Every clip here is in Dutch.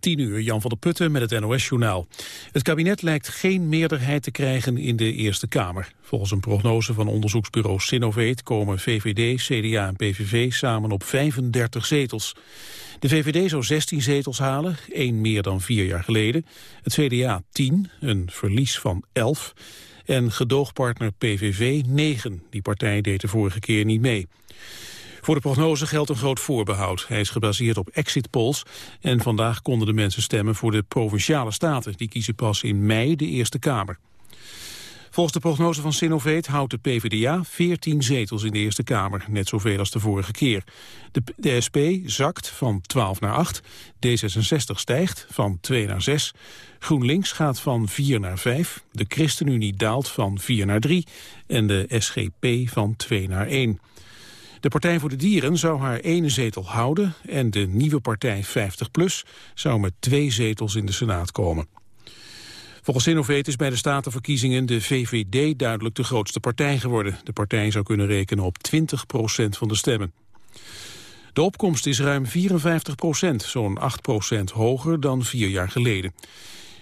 10 uur, Jan van der Putten met het NOS-journaal. Het kabinet lijkt geen meerderheid te krijgen in de Eerste Kamer. Volgens een prognose van onderzoeksbureau Sinovate komen VVD, CDA en PVV samen op 35 zetels. De VVD zou 16 zetels halen, één meer dan vier jaar geleden. Het CDA 10, een verlies van 11. En gedoogpartner PVV 9. Die partij deed de vorige keer niet mee. Voor de prognose geldt een groot voorbehoud. Hij is gebaseerd op exit polls en vandaag konden de mensen stemmen voor de Provinciale Staten. Die kiezen pas in mei de Eerste Kamer. Volgens de prognose van Sinoveet houdt de PvdA 14 zetels in de Eerste Kamer, net zoveel als de vorige keer. De, de SP zakt van 12 naar 8, D66 stijgt van 2 naar 6, GroenLinks gaat van 4 naar 5, de ChristenUnie daalt van 4 naar 3 en de SGP van 2 naar 1. De Partij voor de Dieren zou haar ene zetel houden... en de nieuwe partij 50PLUS zou met twee zetels in de Senaat komen. Volgens Innovet is bij de statenverkiezingen de VVD duidelijk de grootste partij geworden. De partij zou kunnen rekenen op 20% van de stemmen. De opkomst is ruim 54 procent, zo'n 8 procent hoger dan vier jaar geleden.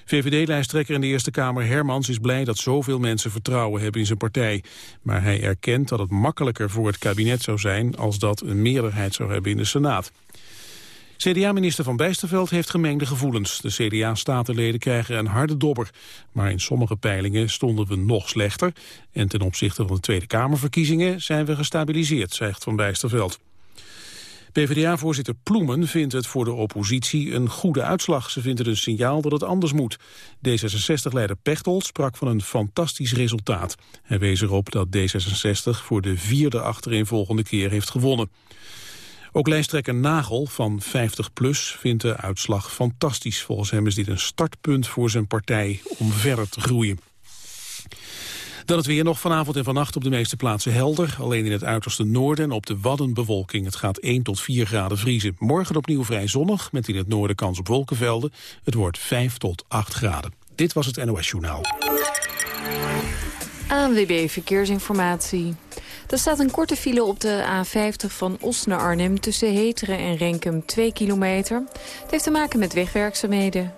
VVD-lijsttrekker in de Eerste Kamer Hermans is blij dat zoveel mensen vertrouwen hebben in zijn partij. Maar hij erkent dat het makkelijker voor het kabinet zou zijn als dat een meerderheid zou hebben in de Senaat. CDA-minister Van Bijsterveld heeft gemengde gevoelens. De CDA-statenleden krijgen een harde dobber. Maar in sommige peilingen stonden we nog slechter. En ten opzichte van de Tweede Kamerverkiezingen zijn we gestabiliseerd, zegt Van Bijsterveld. PvdA-voorzitter Ploemen vindt het voor de oppositie een goede uitslag. Ze vindt het een signaal dat het anders moet. D66-leider Pechtold sprak van een fantastisch resultaat. Hij wees erop dat D66 voor de vierde achtereenvolgende keer heeft gewonnen. Ook lijsttrekker Nagel van 50PLUS vindt de uitslag fantastisch. Volgens hem is dit een startpunt voor zijn partij om verder te groeien. Dan het weer nog vanavond en vannacht op de meeste plaatsen helder. Alleen in het uiterste noorden en op de Wadden bewolking. Het gaat 1 tot 4 graden vriezen. Morgen opnieuw vrij zonnig, met in het noorden kans op wolkenvelden. Het wordt 5 tot 8 graden. Dit was het NOS Journaal. ANWB Verkeersinformatie. Er staat een korte file op de A50 van Os naar Arnhem... tussen Heteren en Renkum 2 kilometer. Het heeft te maken met wegwerkzaamheden.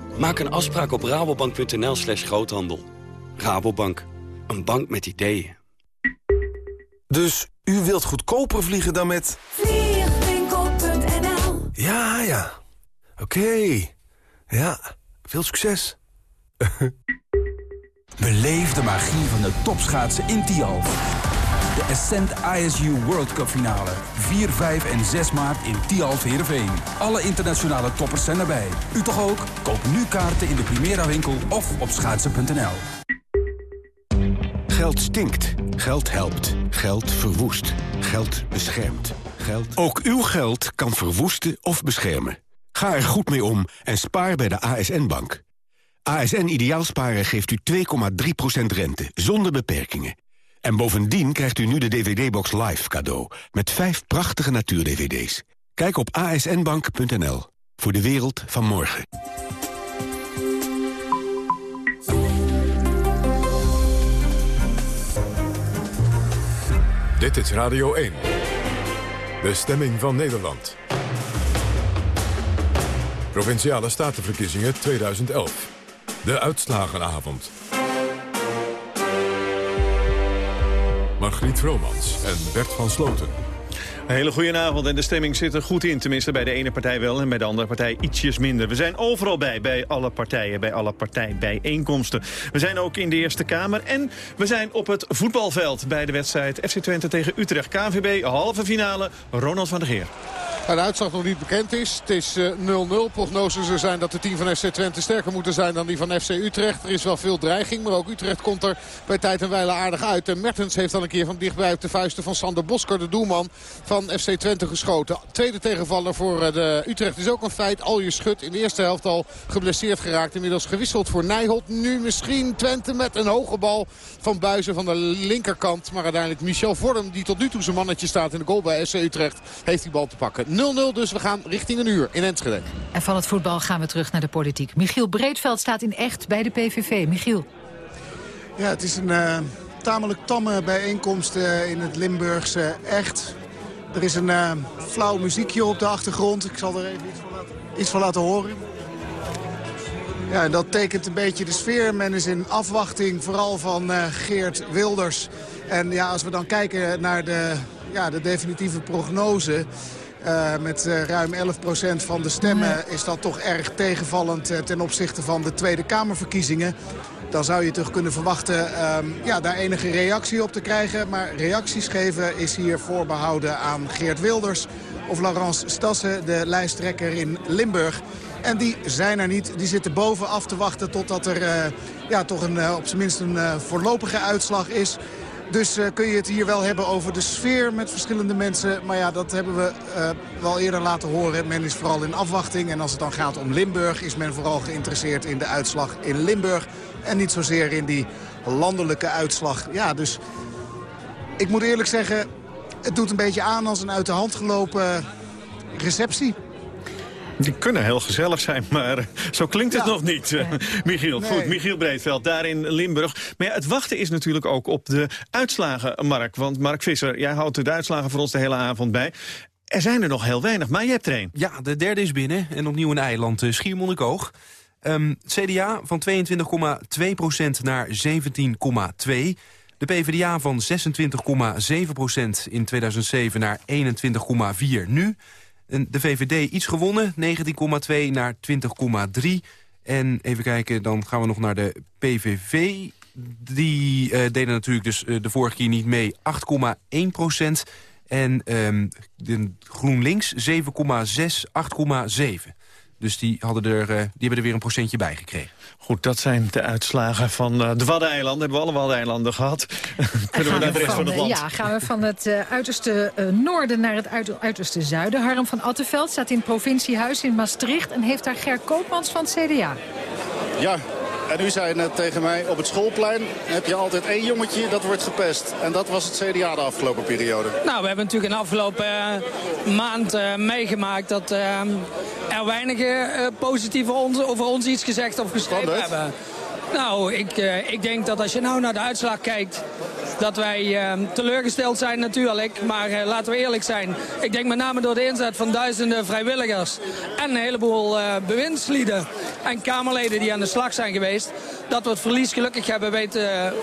Maak een afspraak op rabobank.nl slash groothandel. Rabobank, een bank met ideeën. Dus u wilt goedkoper vliegen dan met... Vliegwinkel.nl Ja, ja. Oké. Ja, veel succes. Beleef de magie van de topschaatsen in Tialf. De Ascent ISU World Cup finale. 4, 5 en 6 maart in Tialf Heerenveen. Alle internationale toppers zijn erbij. U toch ook? Koop nu kaarten in de Primera winkel of op schaatsen.nl. Geld stinkt. Geld helpt. Geld verwoest. Geld beschermt. Geld... Ook uw geld kan verwoesten of beschermen. Ga er goed mee om en spaar bij de ASN-bank. ASN Ideaalsparen geeft u 2,3% rente, zonder beperkingen. En bovendien krijgt u nu de DVD-box Live cadeau... met vijf prachtige natuur-DVD's. Kijk op asnbank.nl voor de wereld van morgen. Dit is Radio 1. De stemming van Nederland. Provinciale Statenverkiezingen 2011. De uitslagenavond. Margriet Vromans en Bert van Sloten. Een hele goede avond en de stemming zit er goed in. Tenminste bij de ene partij wel en bij de andere partij ietsjes minder. We zijn overal bij, bij alle partijen, bij alle partijbijeenkomsten. We zijn ook in de Eerste Kamer en we zijn op het voetbalveld... bij de wedstrijd FC Twente tegen Utrecht. KNVB, halve finale, Ronald van der Geer. de uitslag nog niet bekend is. Het is 0-0. Prognoses er zijn dat de team van FC Twente sterker moeten zijn dan die van FC Utrecht. Er is wel veel dreiging, maar ook Utrecht komt er bij tijd en wijle aardig uit. En Mertens heeft dan een keer van dichtbij op de vuisten van Sander Bosker, de doelman van FC Twente, geschoten. Tweede tegenvaller voor de Utrecht is ook een feit. Al je schut in de eerste helft al geblesseerd geraakt. Inmiddels gewisseld voor Nijholt. Nu misschien Twente met een hoge bal van Buizen van de linkerkant. Maar uiteindelijk Michel Vorm, die tot nu toe zijn mannetje staat in de goal bij SC Utrecht, heeft die bal te pakken. 0-0 dus we gaan richting een uur in Enschede. En van het voetbal gaan we terug naar de politiek. Michiel Breedveld staat in echt bij de PVV. Michiel. Ja, het is een uh, tamelijk tamme bijeenkomst uh, in het Limburgse echt. Er is een uh, flauw muziekje op de achtergrond. Ik zal er even iets van laten, iets van laten horen. Ja, dat tekent een beetje de sfeer. Men is in afwachting vooral van uh, Geert Wilders. En ja, als we dan kijken naar de, ja, de definitieve prognose... Uh, met uh, ruim 11% van de stemmen is dat toch erg tegenvallend... ten opzichte van de Tweede Kamerverkiezingen. Dan zou je toch kunnen verwachten um, ja, daar enige reactie op te krijgen. Maar reacties geven is hier voorbehouden aan Geert Wilders... of Laurence Stassen, de lijsttrekker in Limburg... En die zijn er niet. Die zitten bovenaf te wachten totdat er uh, ja, toch een, uh, op zijn minst een uh, voorlopige uitslag is. Dus kun je het hier wel hebben over de sfeer met verschillende mensen. Maar ja, dat hebben we wel eerder laten horen. Men is vooral in afwachting. En als het dan gaat om Limburg is men vooral geïnteresseerd in de uitslag in Limburg. En niet zozeer in die landelijke uitslag. Ja, dus ik moet eerlijk zeggen... het doet een beetje aan als een uit de hand gelopen receptie. Die kunnen heel gezellig zijn, maar zo klinkt het ja. nog niet. Nee. Michiel, nee. goed, Michiel Breedveld, daar in Limburg. Maar ja, het wachten is natuurlijk ook op de uitslagen, Mark. Want Mark Visser, jij houdt de uitslagen voor ons de hele avond bij. Er zijn er nog heel weinig, maar je hebt er één. Ja, de derde is binnen en opnieuw een eiland, uh, Schiermonnikoog. Um, CDA van 22,2% naar 17,2 de PvdA van 26,7% in 2007 naar 21,4 nu. De VVD iets gewonnen, 19,2 naar 20,3. En even kijken, dan gaan we nog naar de PVV. Die uh, deden natuurlijk dus uh, de vorige keer niet mee, 8,1 procent. En um, de GroenLinks 7,6, 8,7. Dus die, hadden er, uh, die hebben er weer een procentje bij gekregen. Goed, dat zijn de uitslagen van uh, de Waddeneilanden. Hebben we alle Waddeneilanden gehad. Kunnen we naar de rest van, van het land? Ja, gaan we van het uh, uiterste uh, noorden naar het uit, uiterste zuiden. Harm van Attenveld staat in het provinciehuis in Maastricht... en heeft daar Ger Koopmans van het CDA. Ja, en u zei net tegen mij, op het schoolplein heb je altijd één jongetje dat wordt gepest. En dat was het CDA de afgelopen periode. Nou, we hebben natuurlijk in de afgelopen uh, maand uh, meegemaakt dat uh, er weinigen positief over ons iets gezegd of geschreven hebben. Nou, ik, ik denk dat als je nou naar de uitslag kijkt dat wij uh, teleurgesteld zijn natuurlijk. Maar uh, laten we eerlijk zijn. Ik denk met name door de inzet van duizenden vrijwilligers. En een heleboel uh, bewindslieden en Kamerleden die aan de slag zijn geweest. Dat we het verlies gelukkig hebben weten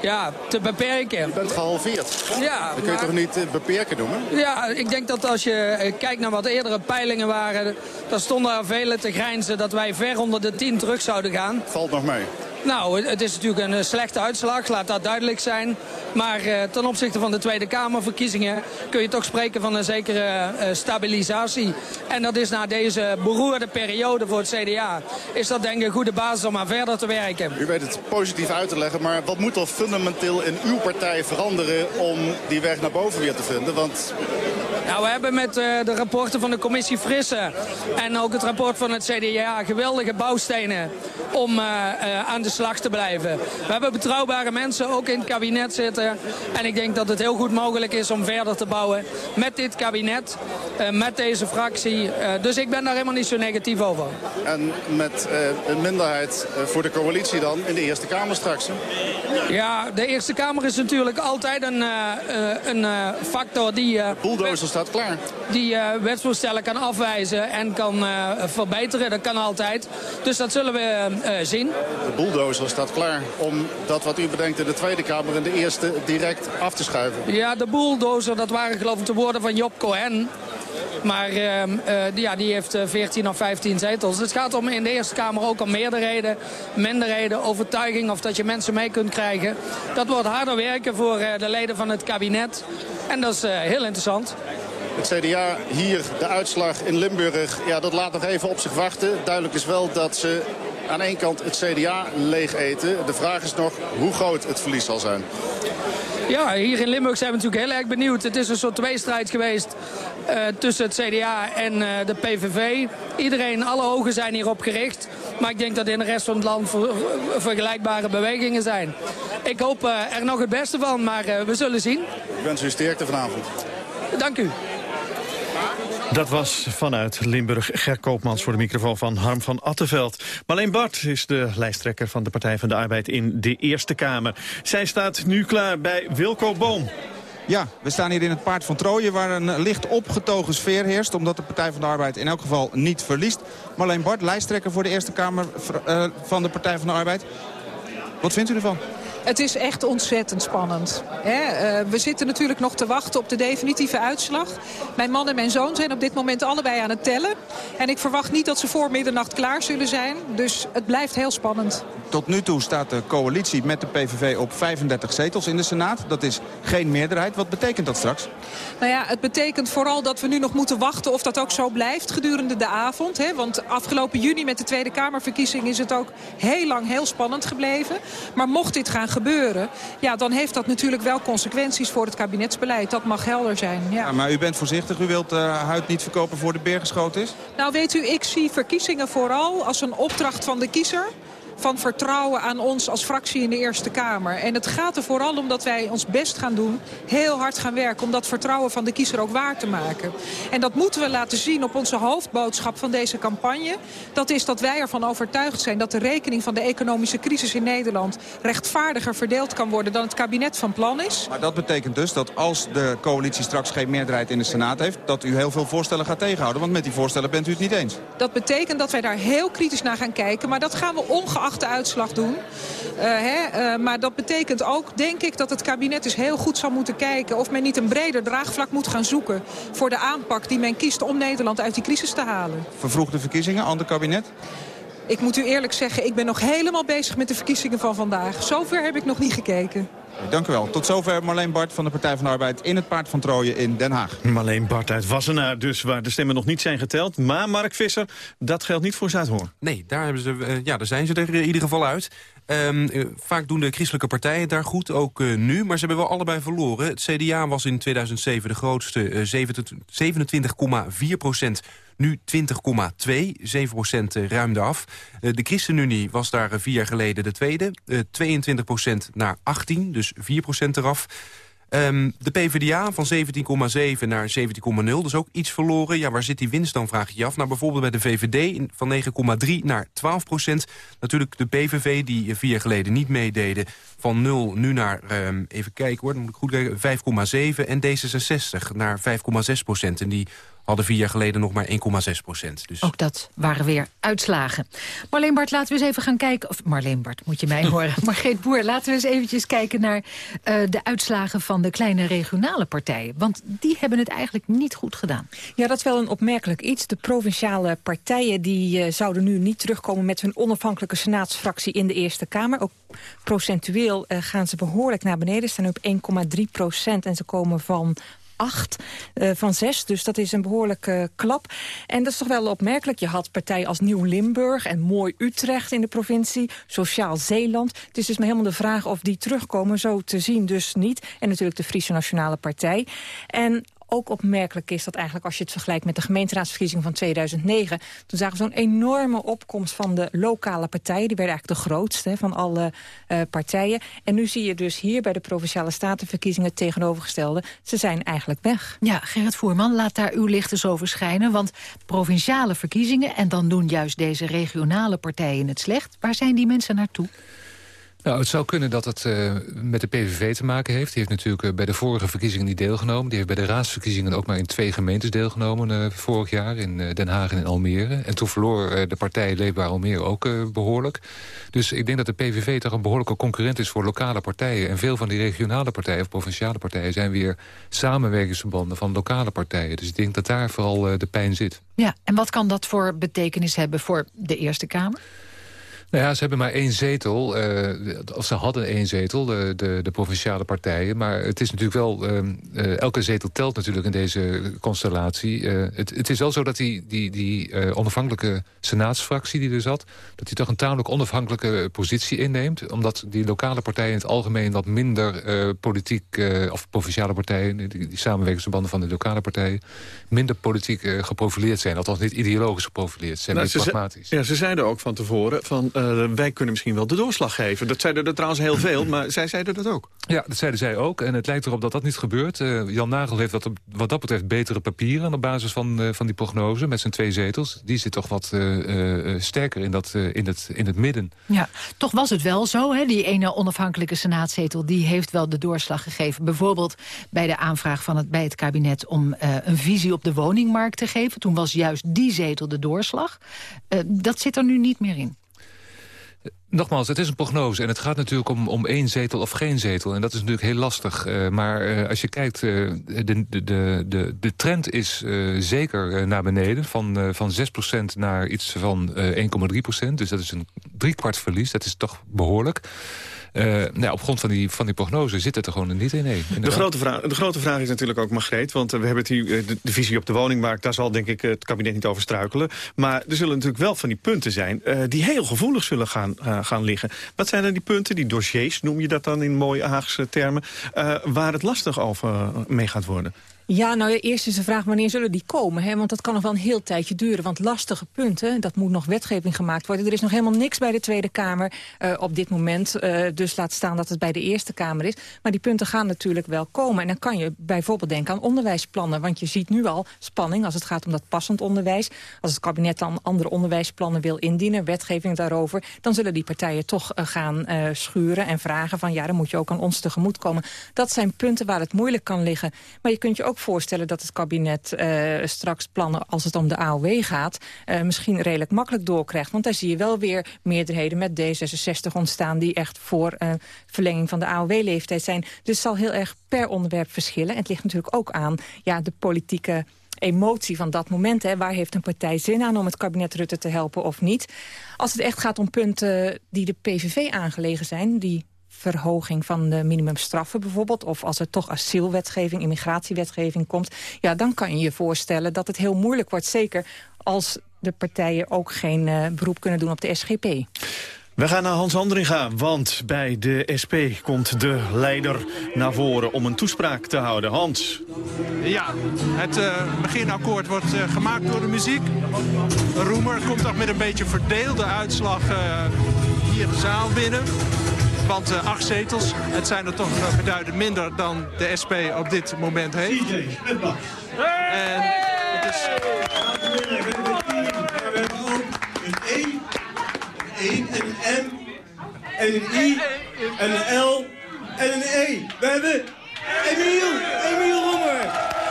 ja, te beperken. Je bent gehalveerd. Ja, dat kun je maar... toch niet beperken noemen? Ja, ik denk dat als je kijkt naar wat eerdere peilingen waren... dan stonden er velen te grijnzen dat wij ver onder de 10 terug zouden gaan. Valt nog mee. Nou, het is natuurlijk een slechte uitslag, laat dat duidelijk zijn. Maar uh, ten opzichte van de Tweede Kamerverkiezingen kun je toch spreken van een zekere uh, stabilisatie. En dat is na deze beroerde periode voor het CDA, is dat denk ik een goede basis om aan verder te werken. U weet het positief uit te leggen, maar wat moet er fundamenteel in uw partij veranderen om die weg naar boven weer te vinden? Want... Nou, we hebben met de rapporten van de commissie Frisse en ook het rapport van het CDA geweldige bouwstenen om aan de slag te blijven. We hebben betrouwbare mensen ook in het kabinet zitten. En ik denk dat het heel goed mogelijk is om verder te bouwen met dit kabinet, uh, met deze fractie. Uh, dus ik ben daar helemaal niet zo negatief over. En met uh, een minderheid voor de coalitie dan in de Eerste Kamer straks? Hè? Ja, de Eerste Kamer is natuurlijk altijd een, een factor die... Bulldozer staat klaar. Die wetsvoorstellen kan afwijzen en kan verbeteren. Dat kan altijd. Dus dat zullen we zien. De bulldozer staat klaar om dat wat u bedenkt in de Tweede Kamer in de Eerste direct af te schuiven. Ja, de bulldozer, dat waren geloof ik de woorden van Job Cohen. Maar ehm, ja, die heeft 14 of 15 zetels. Het gaat om in de Eerste Kamer ook om meerderheden, minderheden, overtuiging of dat je mensen mee kunt krijgen. Dat wordt harder werken voor de leden van het kabinet. En dat is heel interessant. Het CDA hier, de uitslag in Limburg, ja, dat laat nog even op zich wachten. Duidelijk is wel dat ze aan één kant het CDA leeg eten. De vraag is nog hoe groot het verlies zal zijn. Ja, hier in Limburg zijn we natuurlijk heel erg benieuwd. Het is een soort tweestrijd geweest uh, tussen het CDA en uh, de PVV. Iedereen, alle ogen zijn hierop gericht. Maar ik denk dat in de rest van het land ver, vergelijkbare bewegingen zijn. Ik hoop uh, er nog het beste van, maar we zullen zien. Ik wens u sterkte vanavond. Dank u. Dat was vanuit Limburg Ger Koopmans voor de microfoon van Harm van Attenveld. Marleen Bart is de lijsttrekker van de Partij van de Arbeid in de Eerste Kamer. Zij staat nu klaar bij Wilco Boom. Ja, we staan hier in het Paard van Trooien waar een licht opgetogen sfeer heerst... omdat de Partij van de Arbeid in elk geval niet verliest. Marleen Bart, lijsttrekker voor de Eerste Kamer uh, van de Partij van de Arbeid. Wat vindt u ervan? Het is echt ontzettend spannend. Hè? Uh, we zitten natuurlijk nog te wachten op de definitieve uitslag. Mijn man en mijn zoon zijn op dit moment allebei aan het tellen. En ik verwacht niet dat ze voor middernacht klaar zullen zijn. Dus het blijft heel spannend. Tot nu toe staat de coalitie met de PVV op 35 zetels in de Senaat. Dat is geen meerderheid. Wat betekent dat straks? Nou ja, het betekent vooral dat we nu nog moeten wachten of dat ook zo blijft gedurende de avond. Hè? Want afgelopen juni met de Tweede Kamerverkiezing is het ook heel lang heel spannend gebleven. Maar mocht dit gaan gebeuren, ja, dan heeft dat natuurlijk wel consequenties voor het kabinetsbeleid. Dat mag helder zijn. Ja. ja maar u bent voorzichtig, u wilt uh, huid niet verkopen voor de beer geschoten is? Nou weet u, ik zie verkiezingen vooral als een opdracht van de kiezer van vertrouwen aan ons als fractie in de Eerste Kamer. En het gaat er vooral om dat wij ons best gaan doen, heel hard gaan werken... om dat vertrouwen van de kiezer ook waar te maken. En dat moeten we laten zien op onze hoofdboodschap van deze campagne. Dat is dat wij ervan overtuigd zijn dat de rekening van de economische crisis in Nederland... rechtvaardiger verdeeld kan worden dan het kabinet van plan is. Maar dat betekent dus dat als de coalitie straks geen meerderheid in de Senaat heeft... dat u heel veel voorstellen gaat tegenhouden, want met die voorstellen bent u het niet eens. Dat betekent dat wij daar heel kritisch naar gaan kijken, maar dat gaan we ongeacht de uitslag doen. Uh, hè, uh, maar dat betekent ook, denk ik, dat het kabinet dus heel goed zal moeten kijken... of men niet een breder draagvlak moet gaan zoeken... voor de aanpak die men kiest om Nederland uit die crisis te halen. Vervroegde verkiezingen, ander kabinet? Ik moet u eerlijk zeggen, ik ben nog helemaal bezig met de verkiezingen van vandaag. Zover heb ik nog niet gekeken. Dank u wel. Tot zover Marleen Bart van de Partij van de Arbeid in het Paard van Trooien in Den Haag. Marleen Bart uit Wassenaar, dus waar de stemmen nog niet zijn geteld. Maar Mark Visser, dat geldt niet voor Zuidhoorn. Nee, daar, hebben ze, uh, ja, daar zijn ze er in ieder geval uit. Um, uh, vaak doen de christelijke partijen daar goed, ook uh, nu. Maar ze hebben wel allebei verloren. Het CDA was in 2007 de grootste, 27,4 procent nu 20,2, 7 procent ruimde af. De ChristenUnie was daar vier jaar geleden de tweede. 22 procent naar 18, dus 4 procent eraf. Um, de PvdA van 17,7 naar 17,0, dus ook iets verloren. Ja, waar zit die winst dan, vraag je je af. Nou, bijvoorbeeld bij de VVD van 9,3 naar 12 procent. Natuurlijk de PVV, die vier jaar geleden niet meededen... van 0 nu naar, um, even kijken hoor, moet ik goed kijken... 5,7 en D66 naar 5,6 procent. En die hadden vier jaar geleden nog maar 1,6 procent. Dus... Ook dat waren weer uitslagen. Marleen Bart, laten we eens even gaan kijken... of Marleen Bart, moet je mij horen. Margreet Boer, laten we eens eventjes kijken naar uh, de uitslagen... van de kleine regionale partijen. Want die hebben het eigenlijk niet goed gedaan. Ja, dat is wel een opmerkelijk iets. De provinciale partijen die, uh, zouden nu niet terugkomen... met hun onafhankelijke senaatsfractie in de Eerste Kamer. Ook procentueel uh, gaan ze behoorlijk naar beneden. Ze staan op 1,3 procent en ze komen van 8 uh, van 6. Dus dat is een behoorlijke uh, klap. En dat is toch wel opmerkelijk. Je had partijen als Nieuw Limburg en Mooi Utrecht in de provincie. Sociaal Zeeland. Het is dus maar helemaal de vraag of die terugkomen. Zo te zien dus niet. En natuurlijk de Friese Nationale Partij. En ook opmerkelijk is dat eigenlijk als je het vergelijkt met de gemeenteraadsverkiezing van 2009. Toen zagen we zo'n enorme opkomst van de lokale partijen. Die werden eigenlijk de grootste van alle uh, partijen. En nu zie je dus hier bij de Provinciale Statenverkiezingen het tegenovergestelde. Ze zijn eigenlijk weg. Ja, Gerrit Voerman, laat daar uw licht eens over schijnen. Want provinciale verkiezingen en dan doen juist deze regionale partijen het slecht. Waar zijn die mensen naartoe? Nou, het zou kunnen dat het uh, met de PVV te maken heeft. Die heeft natuurlijk uh, bij de vorige verkiezingen niet deelgenomen. Die heeft bij de raadsverkiezingen ook maar in twee gemeentes deelgenomen... Uh, vorig jaar, in Den Haag en in Almere. En toen verloor de partij Leefbaar Almere ook behoorlijk. Dus ik denk dat de PVV toch een behoorlijke concurrent is voor lokale partijen. En veel van die regionale partijen of provinciale partijen... zijn weer samenwerkingsverbanden van lokale partijen. Dus ik denk dat daar vooral de pijn zit. Ja, en wat kan dat voor betekenis hebben voor de Eerste Kamer? Nou ja, ze hebben maar één zetel. Uh, of ze hadden één zetel, de, de, de, provinciale partijen. Maar het is natuurlijk wel... Uh, elke zetel telt natuurlijk in deze constellatie. Uh, het, het, is wel zo dat die, die, die onafhankelijke senaatsfractie die er zat... dat die toch een tamelijk onafhankelijke positie inneemt. Omdat die lokale partijen in het algemeen wat minder politiek... of provinciale partijen, die, die samenwerkingsverbanden van de lokale partijen... minder politiek geprofileerd zijn. Althans niet ideologisch geprofileerd. Ze zijn nou, meer pragmatisch. Ja, ze zeiden ook van tevoren... van uh, wij kunnen misschien wel de doorslag geven. Dat zeiden er trouwens heel veel, maar zij zeiden dat ook. Ja, dat zeiden zij ook. En het lijkt erop dat dat niet gebeurt. Uh, Jan Nagel heeft wat, wat dat betreft betere papieren... op basis van, uh, van die prognose met zijn twee zetels. Die zit toch wat sterker in, dat, in, het, in het midden. Ja, toch was het wel zo. Hè? Die ene onafhankelijke senaatzetel die heeft wel de doorslag gegeven. Bijvoorbeeld bij de aanvraag van het, bij het kabinet... om een visie op de woningmarkt te geven. Toen was juist die zetel de doorslag. dat zit er nu niet meer in. Nogmaals, het is een prognose en het gaat natuurlijk om, om één zetel of geen zetel. En dat is natuurlijk heel lastig. Uh, maar uh, als je kijkt, uh, de, de, de, de trend is zeker naar beneden. Van, van 6% naar iets van 1,3%. Dus dat is een driekwart verlies. Dat is toch behoorlijk. Uh, nou, op grond van die, van die prognose zit het er gewoon niet in. Nee, de, grote vraag, de grote vraag is natuurlijk ook, Margreet... want uh, we hebben die, uh, de, de, visie op de woningmarkt... daar zal denk ik het kabinet niet over struikelen. Maar er zullen natuurlijk wel van die punten zijn... die heel gevoelig zullen gaan, gaan liggen. Wat zijn dan die punten, die dossiers, noem je dat dan in mooie Haagse termen... waar het lastig over mee gaat worden? Ja, nou ja, eerst is de vraag wanneer zullen die komen? Hè? Want dat kan nog wel een heel tijdje duren. Want lastige punten, dat moet nog wetgeving gemaakt worden. Er is nog helemaal niks bij de Tweede Kamer uh, op dit moment. Uh, dus laat staan dat het bij de Eerste Kamer is. Maar die punten gaan natuurlijk wel komen. En dan kan je bijvoorbeeld denken aan onderwijsplannen. Want je ziet nu al spanning als het gaat om dat passend onderwijs. Als het kabinet dan andere onderwijsplannen wil indienen, wetgeving daarover... dan zullen die partijen toch uh, gaan schuren en vragen van... ja, dan moet je ook aan ons tegemoet komen. Dat zijn punten waar het moeilijk kan liggen. Maar je kunt je ook voorstellen dat het kabinet uh, straks plannen... als het om de AOW gaat, uh, misschien redelijk makkelijk doorkrijgt. Want daar zie je wel weer meerderheden met D66 ontstaan... die echt voor uh, verlenging van de AOW-leeftijd zijn. Dus het zal heel erg per onderwerp verschillen. En het ligt natuurlijk ook aan ja, de politieke emotie van dat moment. Hè. Waar heeft een partij zin aan om het kabinet Rutte te helpen of niet? Als het echt gaat om punten die de PVV aangelegen zijn... die verhoging van de minimumstraffen bijvoorbeeld... of als er toch asielwetgeving, immigratiewetgeving komt... ja, dan kan je je voorstellen dat het heel moeilijk wordt. Zeker als de partijen ook geen uh, beroep kunnen doen op de SGP. We gaan naar Hans Handringa, want bij de SP komt de leider naar voren om een toespraak te houden. Hans. Ja, het uh, beginakkoord wordt uh, gemaakt door de muziek. Roemer komt toch met een beetje verdeelde uitslag uh, hier de zaal binnen. Want uh, acht zetels, het zijn er toch uh, beduidend minder dan de SP op dit moment heeft. En het is... We hebben ook een E, een E, een M, en een I, en een L, en een E. We hebben Emiel, Emiel Roemer.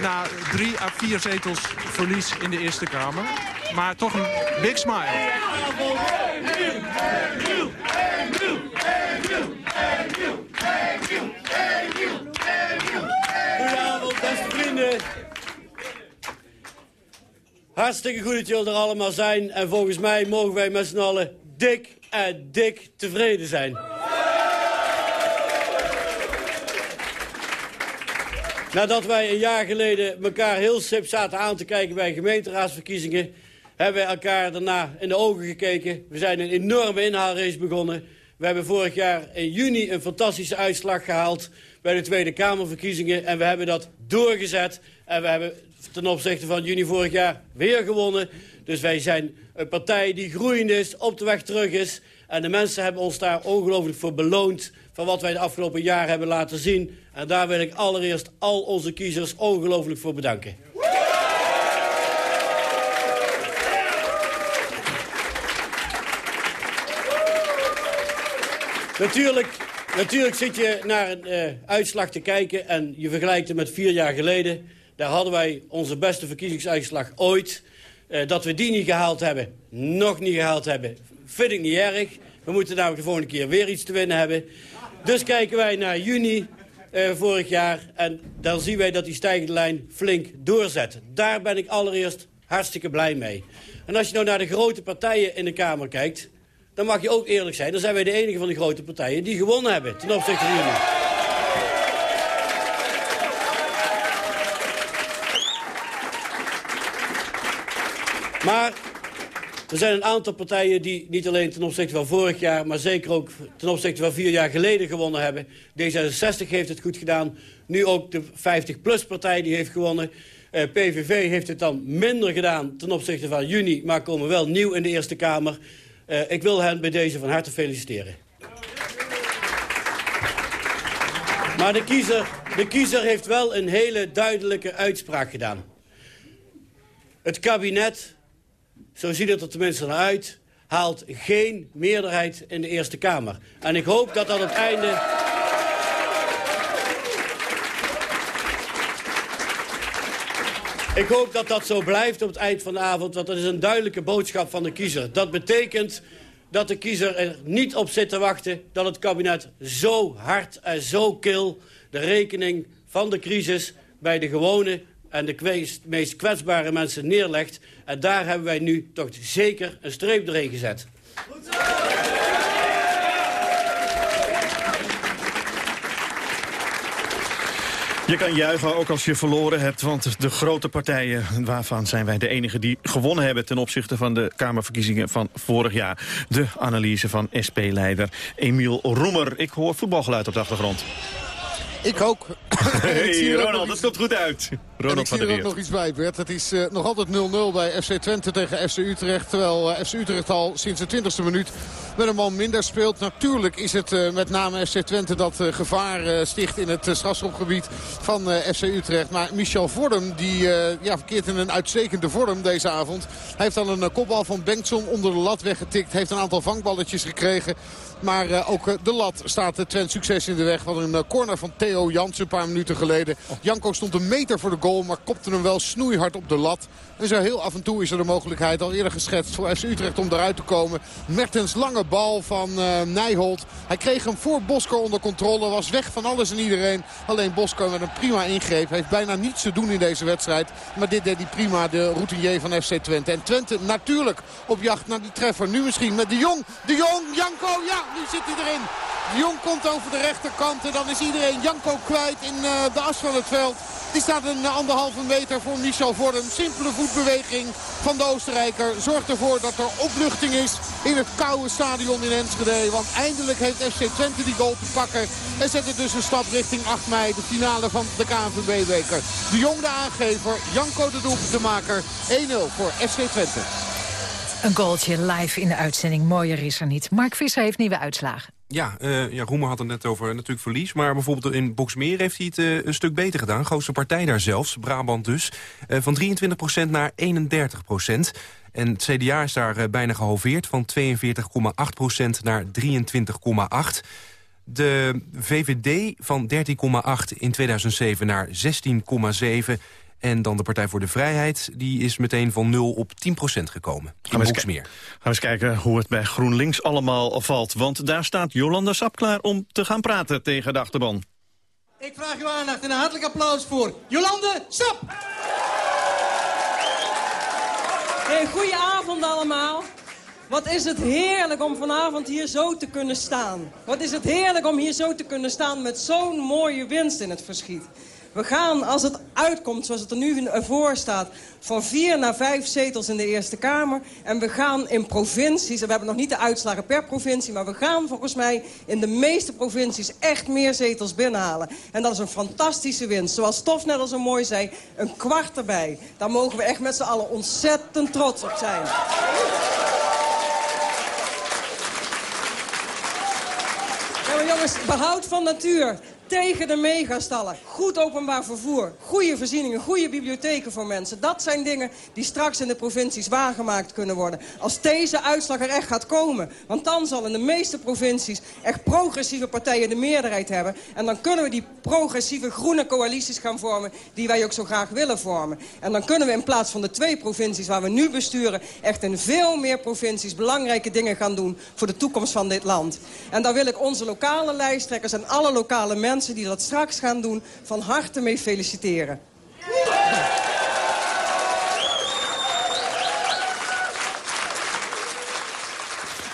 Na drie à vier zetels verlies in de Eerste Kamer. Maar toch een big smile. Goedenavond, beste vrienden. Hartstikke goed dat jullie er allemaal zijn. En volgens mij mogen wij met z'n allen dik en dik tevreden zijn. Nadat wij een jaar geleden elkaar heel sip zaten aan te kijken bij gemeenteraadsverkiezingen... hebben wij elkaar daarna in de ogen gekeken. We zijn een enorme inhaalrace begonnen. We hebben vorig jaar in juni een fantastische uitslag gehaald bij de Tweede Kamerverkiezingen. En we hebben dat doorgezet. En we hebben ten opzichte van juni vorig jaar weer gewonnen. Dus wij zijn een partij die groeiend is, op de weg terug is. En de mensen hebben ons daar ongelooflijk voor beloond van wat wij de afgelopen jaar hebben laten zien. En daar wil ik allereerst al onze kiezers ongelooflijk voor bedanken. Natuurlijk, natuurlijk zit je naar een uh, uitslag te kijken en je vergelijkt het met vier jaar geleden. Daar hadden wij onze beste verkiezingsuitslag ooit. Uh, dat we die niet gehaald hebben, nog niet gehaald hebben, vind ik niet erg. We moeten namelijk de volgende keer weer iets te winnen hebben. Dus kijken wij naar juni uh, vorig jaar en dan zien wij dat die stijgende lijn flink doorzet. Daar ben ik allereerst hartstikke blij mee. En als je nou naar de grote partijen in de Kamer kijkt dan mag je ook eerlijk zijn. Dan zijn wij de enige van de grote partijen die gewonnen hebben ten opzichte van jullie. Maar er zijn een aantal partijen die niet alleen ten opzichte van vorig jaar... maar zeker ook ten opzichte van vier jaar geleden gewonnen hebben. D66 heeft het goed gedaan. Nu ook de 50PLUS-partij die heeft gewonnen. Eh, PVV heeft het dan minder gedaan ten opzichte van juni... maar komen wel nieuw in de Eerste Kamer. Uh, ik wil hen bij deze van harte feliciteren. Maar de kiezer, de kiezer heeft wel een hele duidelijke uitspraak gedaan. Het kabinet, zo ziet het er tenminste uit... haalt geen meerderheid in de Eerste Kamer. En ik hoop dat aan het einde... Ik hoop dat dat zo blijft op het eind van de avond, want dat is een duidelijke boodschap van de kiezer. Dat betekent dat de kiezer er niet op zit te wachten dat het kabinet zo hard en zo kil de rekening van de crisis bij de gewone en de meest kwetsbare mensen neerlegt. En daar hebben wij nu toch zeker een streep doorheen gezet. Je kan juichen ook als je verloren hebt, want de grote partijen... waarvan zijn wij de enige die gewonnen hebben... ten opzichte van de Kamerverkiezingen van vorig jaar. De analyse van SP-leider Emiel Roemer. Ik hoor voetbalgeluid op de achtergrond. Ik ook. Hey, Ronald, dat komt goed uit. Ronald ik zie er ook nog iets bij, Bert. Het is uh, nog altijd 0-0 bij FC Twente tegen FC Utrecht. Terwijl uh, FC Utrecht al sinds de 20e minuut met een man minder speelt. Natuurlijk is het uh, met name FC Twente dat gevaar sticht in het strafschopgebied van FC Utrecht. Maar Michel Vordem die ja, verkeert in een uitstekende vorm deze avond. Hij heeft al een kopbal van Bengtson onder de lat weggetikt. Heeft een aantal vangballetjes gekregen. Maar uh, ook uh, de lat staat de Twent succes in de weg. Van een uh, corner van Theo Jansen een paar minuten geleden. Janko stond een meter voor de goal, maar kopte hem wel snoeihard op de lat. En zo heel af en toe is er de mogelijkheid, al eerder geschetst voor FC Utrecht om eruit te komen. Mertens lange bal van Nijholt. Hij kreeg hem voor Bosker onder controle. Was weg van alles en iedereen. Alleen Bosker met een prima ingreep. Heeft bijna niets te doen in deze wedstrijd. Maar dit deed hij prima, de routinier van FC Twente. En Twente natuurlijk op jacht naar die treffer. Nu misschien met de Jong. De Jong, Janko, ja, nu zit hij erin. De Jong komt over de rechterkant en dan is iedereen Janko kwijt in uh, de as van het veld. Die staat een anderhalve meter voor Michel Vorm. Simpele voetbeweging van de Oostenrijker. Zorgt ervoor dat er opluchting is in het koude stadion in Enschede. Want eindelijk heeft FC Twente die goal te pakken. En zet het dus een stap richting 8 mei, de finale van de KNVB-beker. De Jong de aangever, Janko de doelpuntemaker. 1-0 voor FC Twente. Een goaltje live in de uitzending. Mooier is er niet. Mark Visser heeft nieuwe uitslagen. Ja, uh, ja, Roemer had het net over natuurlijk verlies. Maar bijvoorbeeld in Boksmeer heeft hij het uh, een stuk beter gedaan. Grootste partij daar zelfs, Brabant dus. Uh, van 23% naar 31% En het CDA is daar bijna gehalveerd. Van 42,8% naar 23,8 De VVD van 13,8 in 2007 naar 16,7 en dan de Partij voor de Vrijheid, die is meteen van 0 op 10 procent gekomen. Gaan we, meer. gaan we eens kijken hoe het bij GroenLinks allemaal valt. Want daar staat Jolanda Sap klaar om te gaan praten tegen de achterban. Ik vraag uw aandacht en een hartelijk applaus voor Jolande Sap! Hey, goedenavond allemaal. Wat is het heerlijk om vanavond hier zo te kunnen staan. Wat is het heerlijk om hier zo te kunnen staan met zo'n mooie winst in het verschiet. We gaan, als het uitkomt zoals het er nu voor staat... van vier naar vijf zetels in de Eerste Kamer. En we gaan in provincies, en we hebben nog niet de uitslagen per provincie... maar we gaan volgens mij in de meeste provincies echt meer zetels binnenhalen. En dat is een fantastische winst. Zoals Tof net al zo mooi zei, een kwart erbij. Daar mogen we echt met z'n allen ontzettend trots op zijn. maar jongens, behoud van natuur tegen de megastallen. Goed openbaar vervoer, goede voorzieningen, goede bibliotheken voor mensen. Dat zijn dingen die straks in de provincies waargemaakt kunnen worden. Als deze uitslag er echt gaat komen. Want dan zal in de meeste provincies echt progressieve partijen de meerderheid hebben. En dan kunnen we die progressieve groene coalities gaan vormen... die wij ook zo graag willen vormen. En dan kunnen we in plaats van de twee provincies waar we nu besturen... echt in veel meer provincies belangrijke dingen gaan doen... voor de toekomst van dit land. En daar wil ik onze lokale lijsttrekkers en alle lokale mensen die dat straks gaan doen van harte mee feliciteren.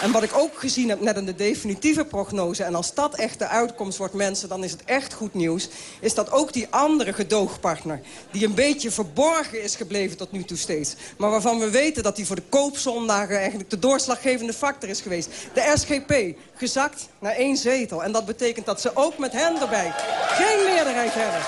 En wat ik ook gezien heb net in de definitieve prognose... en als dat echt de uitkomst wordt, mensen, dan is het echt goed nieuws... is dat ook die andere gedoogpartner... die een beetje verborgen is gebleven tot nu toe steeds... maar waarvan we weten dat die voor de koopzondagen... eigenlijk de doorslaggevende factor is geweest. De SGP, gezakt naar één zetel. En dat betekent dat ze ook met hen erbij geen meerderheid hebben.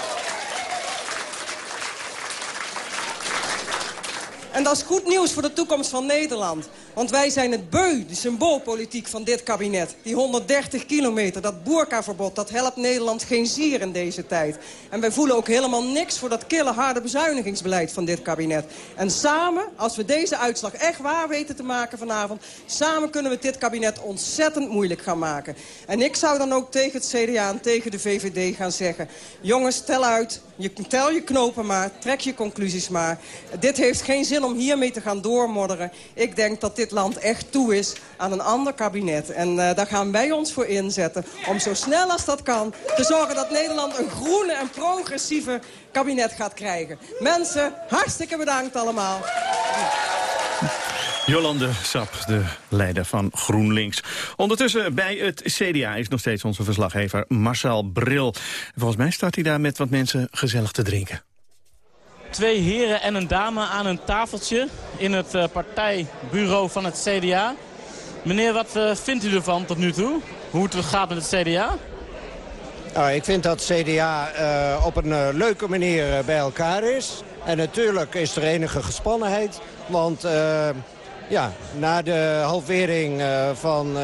En dat is goed nieuws voor de toekomst van Nederland. Want wij zijn het beu, de symboolpolitiek van dit kabinet. Die 130 kilometer, dat boerkaverbod, dat helpt Nederland geen zier in deze tijd. En wij voelen ook helemaal niks voor dat kille harde bezuinigingsbeleid van dit kabinet. En samen, als we deze uitslag echt waar weten te maken vanavond... samen kunnen we dit kabinet ontzettend moeilijk gaan maken. En ik zou dan ook tegen het CDA en tegen de VVD gaan zeggen... jongens, tel uit, je, tel je knopen maar, trek je conclusies maar. Dit heeft geen zin om hiermee te gaan doormodderen. Ik denk dat dit dit land echt toe is aan een ander kabinet. En uh, daar gaan wij ons voor inzetten om zo snel als dat kan... te zorgen dat Nederland een groene en progressieve kabinet gaat krijgen. Mensen, hartstikke bedankt allemaal. Jolande Sap, de leider van GroenLinks. Ondertussen bij het CDA is nog steeds onze verslaggever Marcel Bril. Volgens mij staat hij daar met wat mensen gezellig te drinken twee heren en een dame aan een tafeltje in het uh, partijbureau van het CDA. Meneer, wat uh, vindt u ervan tot nu toe? Hoe het gaat met het CDA? Nou, ik vind dat CDA uh, op een leuke manier bij elkaar is. En natuurlijk is er enige gespannenheid. Want ja, na de halvering van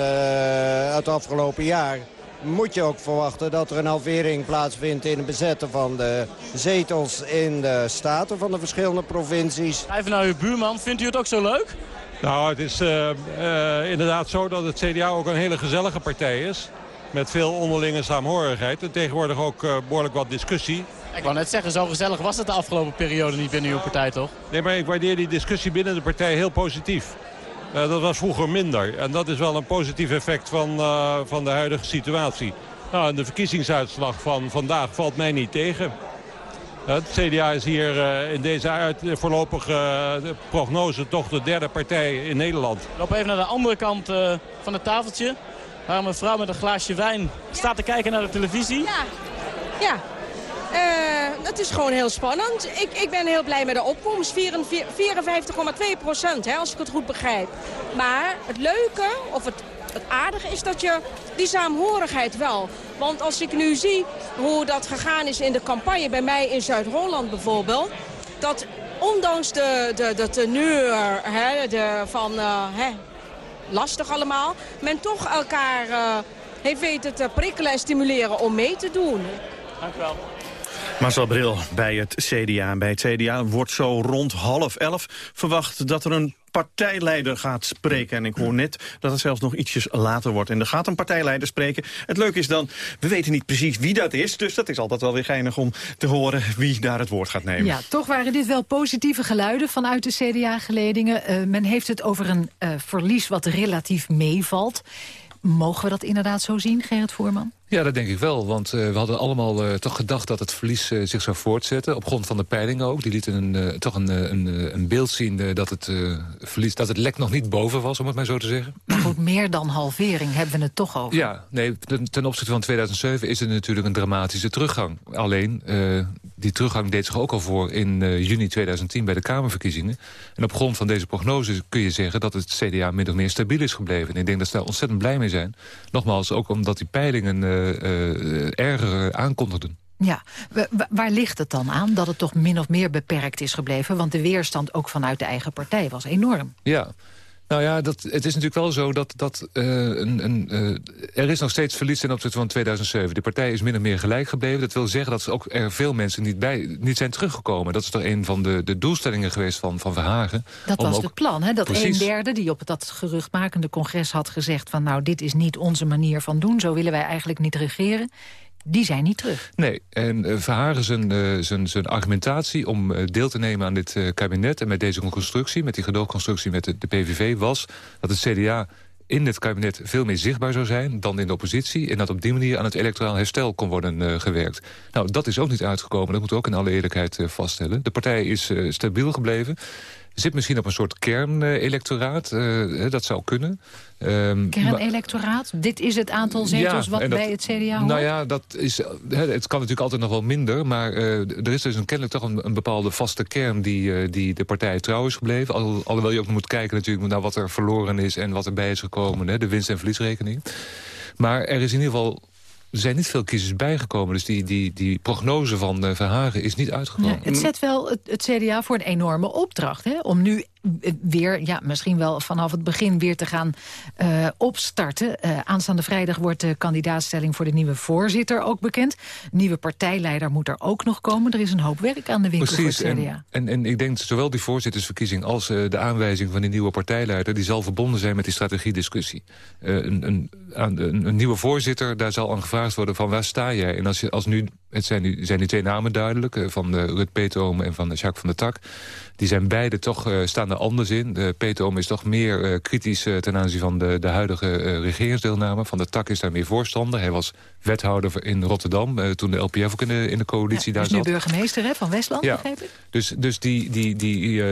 het afgelopen jaar moet je ook verwachten dat er een halvering plaatsvindt in het bezetten van de zetels in de staten van de verschillende provincies. Even naar uw buurman, vindt u het ook zo leuk? Nou, het is uh, uh, inderdaad zo dat het CDA ook een hele gezellige partij is. Met veel onderlinge saamhorigheid en tegenwoordig ook uh, behoorlijk wat discussie. Ik wou net zeggen, zo gezellig was het de afgelopen periode niet binnen uw partij, toch? Nee, maar ik waardeer die discussie binnen de partij heel positief. Uh, dat was vroeger minder. En dat is wel een positief effect van, uh, van de huidige situatie. Nou, en de verkiezingsuitslag van vandaag valt mij niet tegen. Uh, het CDA is hier in deze uit, voorlopige prognose toch de derde partij in Nederland. Loop even naar de andere kant van het tafeltje. Waar een mevrouw met een glaasje wijn staat te kijken naar de televisie. Ja, ja. Uh, het is gewoon heel spannend. Ik, ik ben heel blij met de opkomst. 54,2 procent, als ik het goed begrijp. Maar het leuke, of het, het aardige is dat je die saamhorigheid wel. Want als ik nu zie hoe dat gegaan is in de campagne bij mij in Zuid-Holland bijvoorbeeld... dat ondanks de, de, de teneur hè, de, van uh, hè, lastig allemaal... men toch elkaar uh, heeft weten te prikkelen en stimuleren om mee te doen. Dank u wel. Marcel Bril bij het CDA. Bij het CDA wordt zo rond half elf verwacht dat er een partijleider gaat spreken. En ik hoor net dat het zelfs nog ietsjes later wordt. En er gaat een partijleider spreken. Het leuke is dan, we weten niet precies wie dat is. Dus dat is altijd wel weer geinig om te horen wie daar het woord gaat nemen. Ja, toch waren dit wel positieve geluiden vanuit de CDA-geledingen. Uh, men heeft het over een uh, verlies wat relatief meevalt. Mogen we dat inderdaad zo zien, Gerrit Voerman? Ja, dat denk ik wel. Want uh, we hadden allemaal uh, toch gedacht dat het verlies uh, zich zou voortzetten. Op grond van de peilingen ook. Die lieten een, toch een, een, een, beeld zien dat, het, verlies, dat het lek nog niet boven was, om het maar zo te zeggen. Maar goed, meer dan halvering hebben we het toch over. Ja, nee, ten opzichte van 2007 is het natuurlijk een dramatische teruggang. Alleen, die teruggang deed zich ook al voor in juni 2010 bij de Kamerverkiezingen. En op grond van deze prognose kun je zeggen dat het CDA min of meer stabiel is gebleven. En ik denk dat ze daar ontzettend blij mee zijn. Nogmaals, ook omdat die peilingen uh, erger aankondigden. Ja, waar ligt het dan aan dat het toch min of meer beperkt is gebleven? Want de weerstand ook vanuit de eigen partij was enorm. Ja, Nou ja, dat, het is natuurlijk wel zo dat, dat uh, een, een, uh, er is nog steeds verlies ten opzichte van 2007. De partij is min of meer gelijk gebleven. Dat wil zeggen dat ook er veel mensen niet, bij, niet zijn teruggekomen. Dat is toch een van de, de doelstellingen geweest van, van Verhagen. Dat was ook, het plan, hè? dat Precies. een derde die op dat geruchtmakende congres had gezegd... van nou, dit is niet onze manier van doen, zo willen wij eigenlijk niet regeren die zijn niet terug. Nee, en uh, Verhagen zijn, uh, zijn, zijn argumentatie om uh, deel te nemen aan dit kabinet... en met deze constructie, met die gedoogconstructie met de, PVV... was dat het CDA in dit kabinet veel meer zichtbaar zou zijn dan in de oppositie... en dat op die manier aan het electoraal herstel kon worden gewerkt. Nou, dat is ook niet uitgekomen, dat moeten we ook in alle eerlijkheid vaststellen. De partij is stabiel gebleven zit misschien op een soort kernelectoraat. Uh, dat zou kunnen. Um, Kernelectoraat? Dit is het aantal zetels wat bij het CDA hoort? Nou ja, dat is, het kan natuurlijk altijd nog wel minder. Maar uh, er is dus een, kennelijk toch een, een bepaalde vaste kern... die, uh, die de partij trouw is gebleven. Al, alhoewel je ook moet kijken natuurlijk naar wat er verloren is... en wat erbij is gekomen, hè, de winst- en verliesrekening. Maar er is in ieder geval er zijn niet veel kiezers bijgekomen. Dus die, die, die prognose van uh, Verhagen is niet uitgekomen. het zet wel het, het, CDA voor een enorme opdracht. Hè? Om nu weer, ja, misschien wel vanaf het begin weer te gaan uh, opstarten. Uh, aanstaande vrijdag wordt de kandidaatstelling voor de nieuwe voorzitter ook bekend. Nieuwe partijleider moet er ook nog komen. Er is een hoop werk aan de winkel Precies, voor het CDA. En, en, en ik denk zowel die voorzittersverkiezing als uh, de aanwijzing van die nieuwe partijleider... die zal verbonden zijn met die strategiediscussie. een, een, een, een, nieuwe voorzitter, daar zal aan gevraagd worden van waar sta jij? En als, je, als nu, het zijn nu, zijn nu twee namen duidelijk, van Rut Peetoom en van Jacques van der Tak... Die zijn beide toch, uh, staan er anders in. De Peetoom is toch meer uh, kritisch uh, ten aanzien van de, de huidige regeringsdeelname. Van de Tak is daar meer voorstander. Hij was wethouder in Rotterdam, toen de LPF ook in de, in de coalitie ja, daar zat. is nu burgemeester hè, van Westland, ja. begreep ik? Dus, dus die, die, die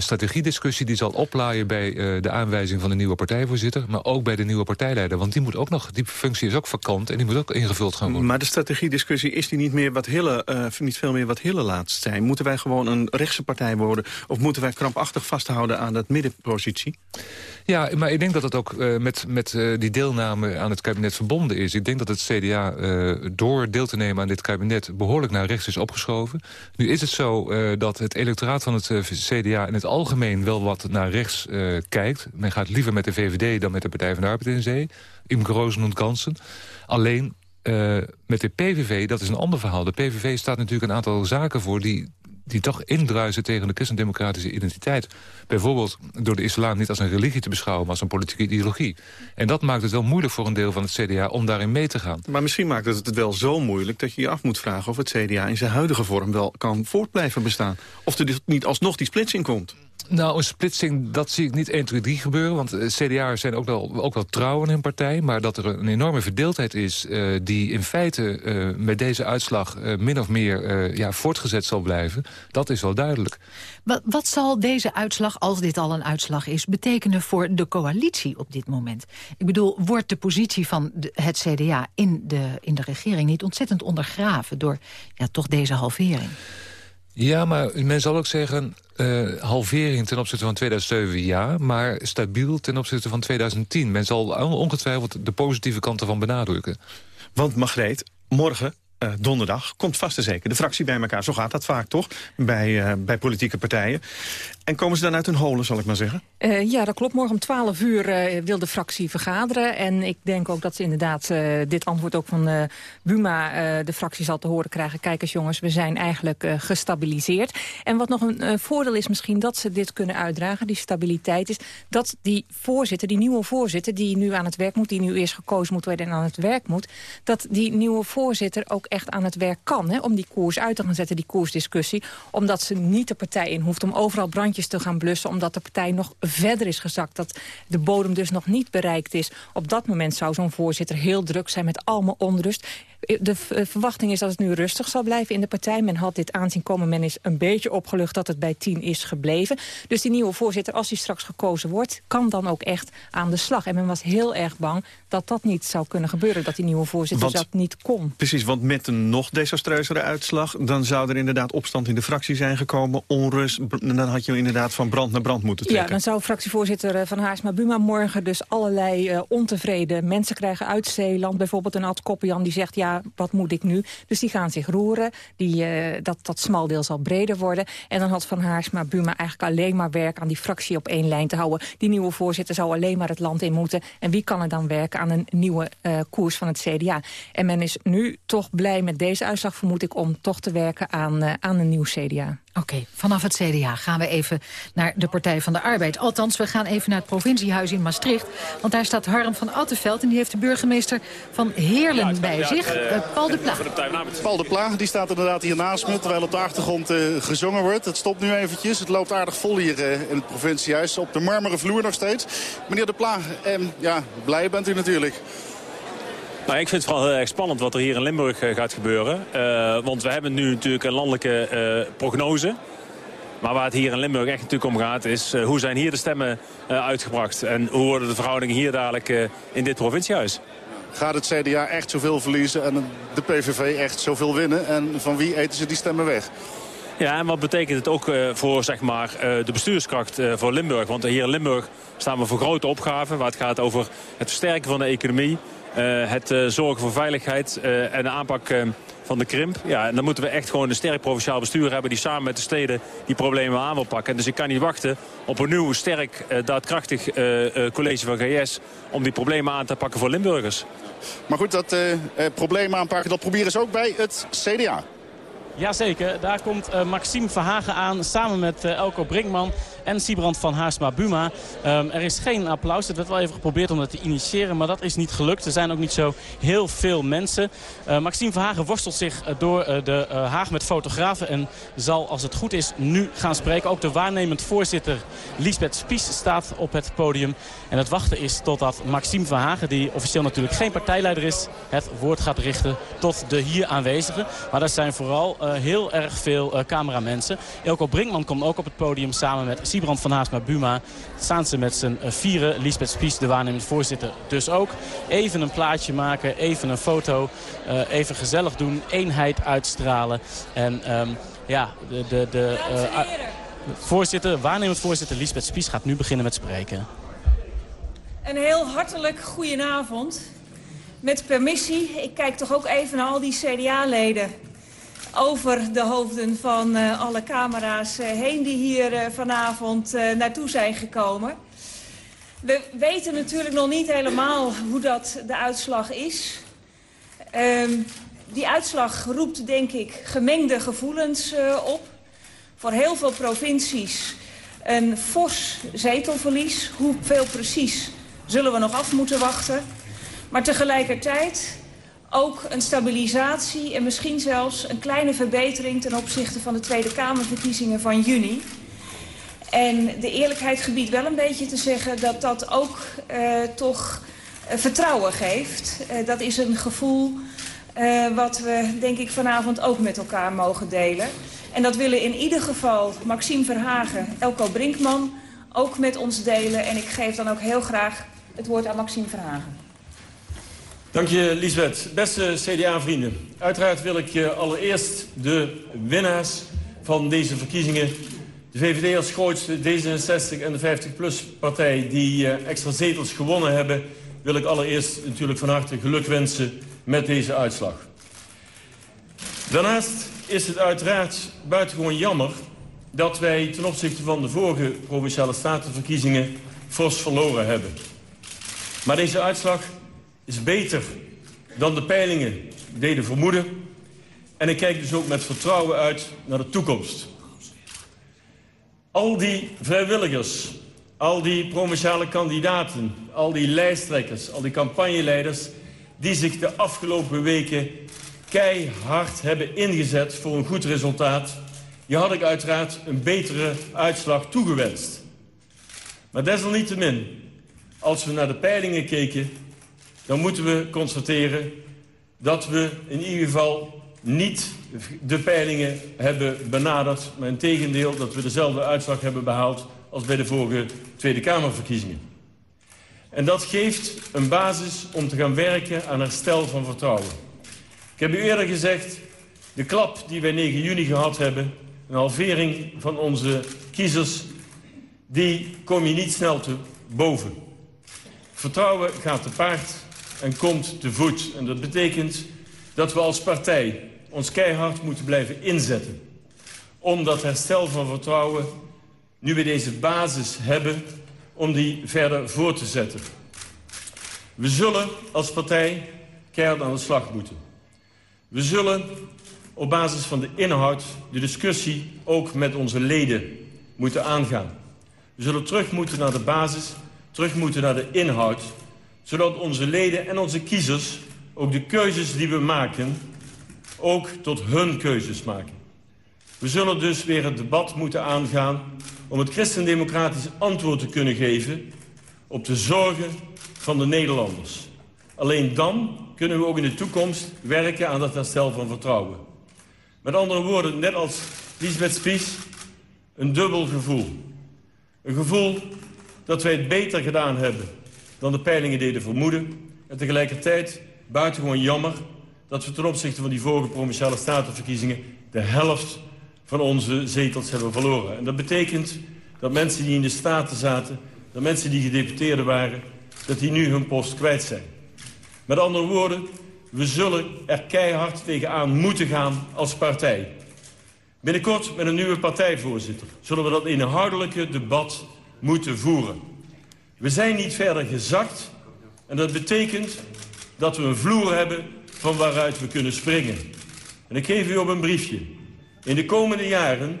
strategiediscussie die zal oplaaien bij de aanwijzing van de nieuwe partijvoorzitter. Maar ook bij de nieuwe partijleider. Want die moet ook nog, die functie is ook vakant en die moet ook ingevuld gaan worden. Maar de strategiediscussie is die niet, meer wat Hille, niet veel meer wat Hille laatst zijn. Moeten wij gewoon een rechtse partij worden of moeten wij krampachtig vasthouden aan dat middenpositie? Ja, maar ik denk dat het ook uh, met, met uh, die deelname aan het kabinet verbonden is. Ik denk dat het CDA eh, door deel te nemen aan dit kabinet... behoorlijk naar rechts is opgeschoven. Nu is het zo dat het electoraat van het CDA in het algemeen... wel wat naar rechts kijkt. Men gaat liever met de VVD dan met de Partij van de Arbeid in zee. Imke Roos noemt kansen. Alleen uh, met de PVV, dat is een ander verhaal. De PVV staat natuurlijk een aantal zaken voor... die die toch indruisen tegen de christendemocratische identiteit. Bijvoorbeeld door de islam niet als een religie te beschouwen... maar als een politieke ideologie. En dat maakt het wel moeilijk voor een deel van het CDA om daarin mee te gaan. Maar misschien maakt het het wel zo moeilijk dat je je af moet vragen... of het CDA in zijn huidige vorm wel kan voort blijven bestaan. Of er niet alsnog die splitsing komt. Nou, een splitsing, dat zie ik niet 1, 2, 3 gebeuren. Want eh, CDA'ers zijn ook wel, ook wel trouw in hun partij. Maar dat er een enorme verdeeldheid is... Uh, die in feite uh, met deze uitslag min of meer ja, voortgezet zal blijven... dat is wel duidelijk. Wat, wat zal deze uitslag, als dit al een uitslag is... betekenen voor de coalitie op dit moment? Ik bedoel, wordt de positie van het CDA in de, in de regering... niet ontzettend ondergraven door ja, toch deze halvering? Ja, maar men zal ook zeggen... Uh, halvering ten opzichte van 2007, ja. Maar stabiel ten opzichte van 2010. Men zal ongetwijfeld de positieve kanten van benadrukken. Want Margreet, morgen uh, donderdag komt vast en zeker de fractie bij elkaar. Zo gaat dat vaak, toch? Bij, uh, bij politieke partijen. En komen ze dan uit hun holen, zal ik maar zeggen? Uh, ja, dat klopt. Morgen om 12 uur uh, wil de fractie vergaderen. En ik denk ook dat ze inderdaad uh, dit antwoord ook van Buma... de fractie zal te horen krijgen. Kijk eens jongens, we zijn eigenlijk gestabiliseerd. En wat nog een voordeel is misschien dat ze dit kunnen uitdragen... die stabiliteit is dat die voorzitter, die nieuwe voorzitter... die nu aan het werk moet, die nu eerst gekozen moet worden en aan het werk moet... dat die nieuwe voorzitter ook echt aan het werk kan... Hè, om die koers uit te gaan zetten, die koersdiscussie. Omdat ze niet de partij in hoeft om overal brandjes te gaan blussen... omdat de partij nog verder is gezakt. Dat de bodem dus nog niet bereikt is. Op dat moment zou zo'n voorzitter heel druk zijn met allemaal onrust. De eh, verwachting is dat het nu rustig zal blijven in de partij. Men had dit aanzien komen. Men is een beetje opgelucht dat het bij tien is gebleven. Dus die nieuwe voorzitter, als hij straks gekozen wordt... kan dan ook echt aan de slag. En men was heel erg bang dat dat niet zou kunnen gebeuren. Dat die nieuwe voorzitter dat niet kon. Precies, want met een nog desastreuzere uitslag... dan zou er inderdaad opstand in de fractie zijn gekomen. Onrust, dan had je inderdaad van brand naar brand moeten trekken. Ja, dan zou fractievoorzitter eh, Van Haarsma Buma morgen... dus allerlei uh, ontevreden mensen krijgen uit Zeeland. Bijvoorbeeld een Ad Koppian die zegt... ja wat moet ik nu? Dus die gaan zich roeren. Die, uh, dat, dat smaldeel zal breder worden. En dan had Van Haarsma Buma eigenlijk alleen maar werk aan die fractie op één lijn te houden. Die nieuwe voorzitter zou alleen maar het land in moeten. En wie kan er dan werken aan een nieuwe uh, koers van het CDA? En men is nu toch blij met deze uitslag, vermoed ik, om toch te werken aan, uh, aan een nieuw CDA. Oké, okay, vanaf het CDA gaan we even naar de Partij van de Arbeid. Althans, we gaan even naar het provinciehuis in Maastricht. Want daar staat Harm van Attenveld en die heeft de burgemeester van Heerlen ja, bij zich. Uh, Paul de Pla. Paul de Pla, die staat inderdaad hier naast me... terwijl op de achtergrond uh, gezongen wordt. Het stopt nu eventjes. Het loopt aardig vol hier uh, in het provinciehuis. Op de marmeren vloer nog steeds. Meneer de Pla, ja, blij bent u natuurlijk. Nou, ik vind het vooral heel erg spannend wat er hier in Limburg uh, gaat gebeuren. Uh, want we hebben nu natuurlijk een landelijke uh, prognose. Maar waar het hier in Limburg echt natuurlijk om gaat is... hoe zijn hier de stemmen uitgebracht? En hoe worden de verhoudingen hier dadelijk in dit provinciehuis? Gaat het CDA echt zoveel verliezen en de PVV echt zoveel winnen? En van wie eten ze die stemmen weg? Ja, en wat betekent het ook voor zeg maar, de bestuurskracht voor Limburg? Want hier in Limburg staan we voor grote opgaven... waar het gaat over het versterken van de economie... het zorgen voor veiligheid en de aanpak van de krimp. Ja, en dan moeten we echt gewoon een sterk provinciaal bestuur hebben... die samen met de steden die problemen aan wil pakken. Dus ik kan niet wachten op een nieuw, sterk, daadkrachtig college van GS... om die problemen aan te pakken voor Limburgers. Maar goed, dat probleem aanpakken, dat proberen ze ook bij het CDA. Jazeker, daar komt uh, Maxime Verhagen aan samen met uh, Elko Brinkman en Siebrand van Haarsma Buma. Um, er is geen applaus. Het werd wel even geprobeerd om dat te initiëren, maar dat is niet gelukt. Er zijn ook niet zo heel veel mensen. Uh, Maxime Verhagen worstelt zich door de Haag met fotografen en zal, als het goed is, nu gaan spreken. Ook de waarnemend voorzitter Lisbeth Spies staat op het podium. En het wachten is totdat Maxime Verhagen, die officieel natuurlijk geen partijleider is, het woord gaat richten tot de hier aanwezigen. Maar dat zijn vooral heel erg veel cameramensen. Elko Brinkman komt ook op het podium samen met Siebrand van Haasma Buma. Staan ze met z'n uh, vieren. Lisbeth Spies, de waarnemend voorzitter, dus ook. Even een plaatje maken, even een foto. even gezellig doen, eenheid uitstralen. En um, ja, de... de, de voorzitter, waarnemend voorzitter Lisbeth Spies gaat nu beginnen met spreken. Een heel hartelijk goedenavond. Met permissie, ik kijk toch ook even naar al die CDA-leden over de hoofden van uh, alle camera's uh, heen die hier uh, vanavond naartoe zijn gekomen. We weten natuurlijk nog niet helemaal hoe dat de uitslag is. Um, die uitslag roept denk ik gemengde gevoelens op. Voor heel veel provincies een fors zetelverlies. Hoeveel precies zullen we nog af moeten wachten. Maar tegelijkertijd ook een stabilisatie en misschien zelfs een kleine verbetering... ten opzichte van de Tweede Kamerverkiezingen van juni. En de eerlijkheid gebiedt wel een beetje te zeggen dat dat ook uh, toch uh, vertrouwen geeft. Uh, dat is een gevoel wat we denk ik vanavond ook met elkaar mogen delen. En dat willen in ieder geval Maxime Verhagen, Elko Brinkman ook met ons delen. En ik geef dan ook heel graag het woord aan Maxime Verhagen. Dank je, Lisbeth. Beste CDA-vrienden. Uiteraard wil ik allereerst de winnaars van deze verkiezingen... de VVD als grootste, D66 en de 50PLUS-partij... die uh, extra zetels gewonnen hebben... wil ik allereerst natuurlijk van harte geluk wensen met deze uitslag. Daarnaast is het uiteraard buitengewoon jammer... dat wij ten opzichte van de vorige Provinciale Statenverkiezingen... fors verloren hebben. Maar deze uitslag is beter dan de peilingen deden vermoeden. En ik kijk dus ook met vertrouwen uit naar de toekomst. Al die vrijwilligers, al die provinciale kandidaten, al die lijsttrekkers, al die campagneleiders... die zich de afgelopen weken keihard hebben ingezet voor een goed resultaat... die had ik uiteraard een betere uitslag toegewenst. Maar desalniettemin, als we naar de peilingen keken dan moeten we constateren dat we in ieder geval niet de peilingen hebben benaderd... maar in tegendeel dat we dezelfde uitslag hebben behaald... als bij de vorige Tweede Kamerverkiezingen. En dat geeft een basis om te gaan werken aan herstel van vertrouwen. Ik heb u eerder gezegd, de klap die wij 9 juni gehad hebben... een halvering van onze kiezers, die kom je niet snel te boven. Vertrouwen gaat te paard en komt te voet. En dat betekent dat we als partij ons keihard moeten blijven inzetten... om dat herstel van vertrouwen, nu we deze basis hebben... om die verder voor te zetten. We zullen als partij keihard aan de slag moeten. We zullen op basis van de inhoud de discussie ook met onze leden moeten aangaan. We zullen terug moeten naar de basis, terug moeten naar de inhoud... zodat onze leden en onze kiezers ook de keuzes die we maken... ook tot hun keuzes maken. We zullen dus weer het debat moeten aangaan... om het christendemocratisch antwoord te kunnen geven... op de zorgen van de Nederlanders. Alleen dan kunnen we ook in de toekomst werken aan dat herstel van vertrouwen. Met andere woorden, net als Lisbeth Spies, een dubbel gevoel. Een gevoel dat wij het beter gedaan hebben dan de peilingen deden vermoeden. En tegelijkertijd buitengewoon jammer dat we ten opzichte van die vorige Provinciale Statenverkiezingen... de helft van onze zetels hebben verloren. En dat betekent dat mensen die in de Staten zaten, dat mensen die gedeputeerden waren... dat die nu hun post kwijt zijn. Met andere woorden, we zullen er keihard tegenaan moeten gaan als partij. Binnenkort met een nieuwe partijvoorzitter zullen we dat inhoudelijke debat moeten voeren. We zijn niet verder gezakt en dat betekent dat we een vloer hebben van waaruit we kunnen springen. En ik geef u op een briefje. In de komende jaren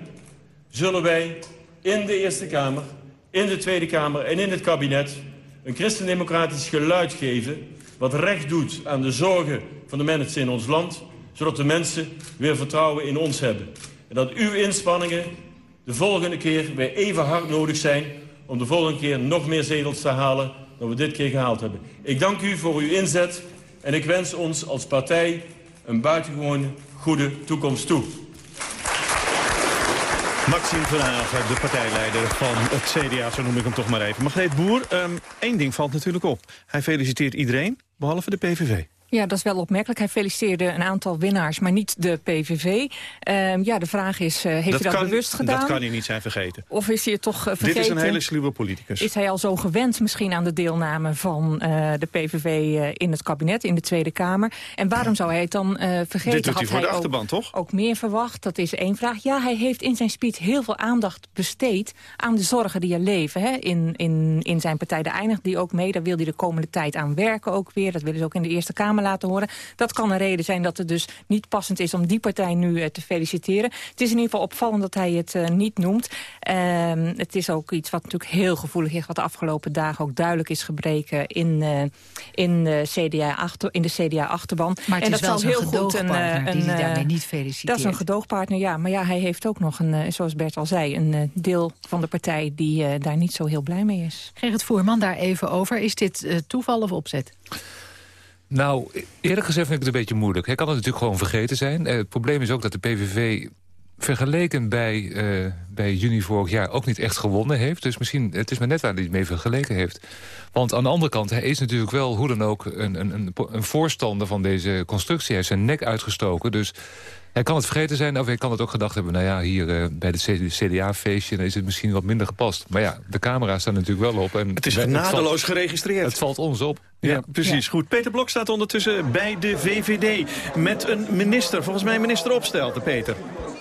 zullen wij in de Eerste Kamer, in de Tweede Kamer en in het kabinet... een christendemocratisch geluid geven wat recht doet aan de zorgen van de mensen in ons land... zodat de mensen weer vertrouwen in ons hebben. En dat uw inspanningen de volgende keer weer even hard nodig zijn... om de volgende keer nog meer zetels te halen dan we dit keer gehaald hebben. Ik dank u voor uw inzet en ik wens ons als partij een buitengewoon goede toekomst toe. Maxime Verhagen, de partijleider van het CDA, zo noem ik hem toch maar even. Margreet Boer, um, één ding valt natuurlijk op. Hij feliciteert iedereen, behalve de PVV. Ja, dat is wel opmerkelijk. Hij feliciteerde een aantal winnaars, maar niet de PVV. Ehm, ja, de vraag is, uh, heeft dat hij dat kan, bewust gedaan? Dat kan hij niet zijn vergeten. Of is hij het toch vergeten? Dit is een hele sluwe politicus. Is hij al zo gewend misschien aan de deelname van uh, de PVV in het kabinet, in de Tweede Kamer? En waarom zou hij het dan vergeten? Dit doet Had hij voor de ook, achterban, toch? Ook meer verwacht, dat is één vraag. Ja, hij heeft in zijn speech heel veel aandacht besteed aan de zorgen die er leven. Hè? In, in, in zijn partij, daar eindigt die ook mee. Daar wil hij de komende tijd aan werken ook weer. Dat willen ze ook in de Eerste Kamer laten horen. Dat kan een reden zijn dat het dus niet passend is om die partij nu uh, te feliciteren. Het is in ieder geval opvallend dat hij het uh, niet noemt. Uh, het is ook iets wat natuurlijk heel gevoelig is... wat de afgelopen dagen ook duidelijk is gebreken in, uh, in, de CDA achter, in de CDA-achterban. Maar het en is dat wel zal heel een goed een, een, die hij daarmee niet feliciteert. Dat is een gedoogpartner, ja. Maar ja, hij heeft ook nog, een, zoals Bert al zei... een deel van de partij die daar niet zo heel blij mee is. Gerrit Voerman, daar even over. Is dit toeval of opzet? Nou, eerlijk gezegd vind ik het een beetje moeilijk. Hij kan het natuurlijk gewoon vergeten zijn. Eh, het probleem is ook dat de PVV vergeleken bij, uh, bij juni vorig jaar ook niet echt gewonnen heeft. Dus misschien, het is maar net waar hij het mee vergeleken heeft. Want aan de andere kant, hij is natuurlijk wel hoe dan ook een, een, een voorstander van deze constructie. Hij heeft zijn nek uitgestoken, dus hij kan het vergeten zijn, of hij kan het ook gedacht hebben... nou ja, hier uh, bij het CDA-feestje is het misschien wat minder gepast. Maar ja, de camera's staan natuurlijk wel op. En het is genadeloos valt, geregistreerd. Het valt ons op. Ja, ja precies. Ja. Goed. Peter Blok staat ondertussen bij de VVD. Met een minister, volgens mij minister Opstelten, Peter.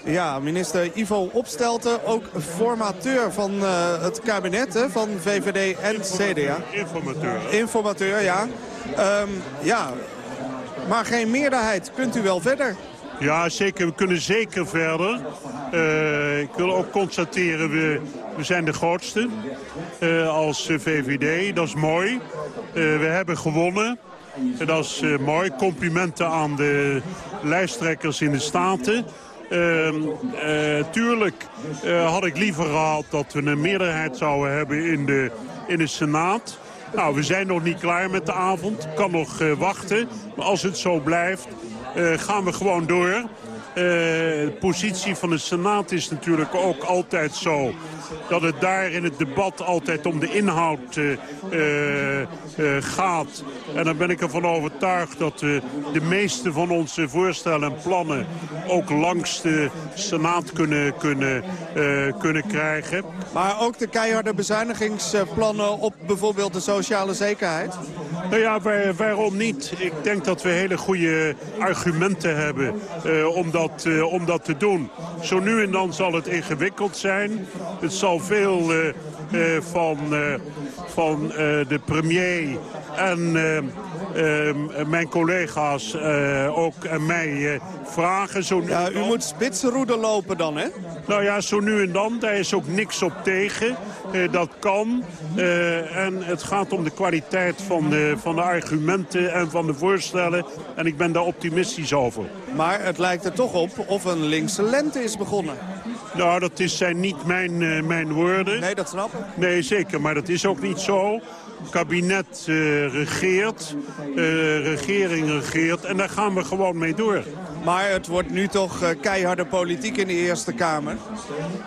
Ja, minister Ivo Opstelten, ook formateur van uh, het kabinet hè, van VVD en CDA. Informateur. Informateur, ja. Um, ja, maar geen meerderheid. Kunt u wel verder? Ja, zeker. We kunnen zeker verder. Uh, ik wil ook constateren, we, we zijn de grootste uh, als VVD. Dat is mooi. We hebben gewonnen. En dat is mooi. Complimenten aan de lijsttrekkers in de Staten. Tuurlijk had ik liever gehad dat we een meerderheid zouden hebben in de, in de Senaat. Nou, we zijn nog niet klaar met de avond. Kan nog wachten. Maar als het zo blijft, uh, gaan we gewoon door. De positie van de Senaat is natuurlijk ook altijd zo... dat het daar in het debat altijd om de inhoud gaat. En dan ben ik ervan overtuigd dat de meeste van onze voorstellen en plannen... ook langs de Senaat kunnen, kunnen, kunnen krijgen. Maar ook de keiharde bezuinigingsplannen op bijvoorbeeld de sociale zekerheid? Nou ja, waarom niet? Ik denk dat we hele goede argumenten hebben om, dat, uh, om dat te doen. Zo nu en dan zal het ingewikkeld zijn. Het zal veel uh, van, van de premier en mijn collega's ook en mij vragen. Zo ja, u moet spitsenroede lopen dan, hè? Nou ja, zo nu en dan. Daar is ook niks op tegen. Uh, dat kan. En het gaat om de kwaliteit van de, van de argumenten en van de voorstellen. En ik ben daar optimistisch over. Maar het lijkt er toch op of een linkse lente is begonnen. Nou, dat is, zijn niet mijn, uh, mijn woorden. Nee, dat snap ik. Nee, zeker. Maar dat is ook niet zo kabinet uh, regeert, uh, regering regeert en daar gaan we gewoon mee door. Maar het wordt nu toch uh, keiharde politiek in de Eerste Kamer?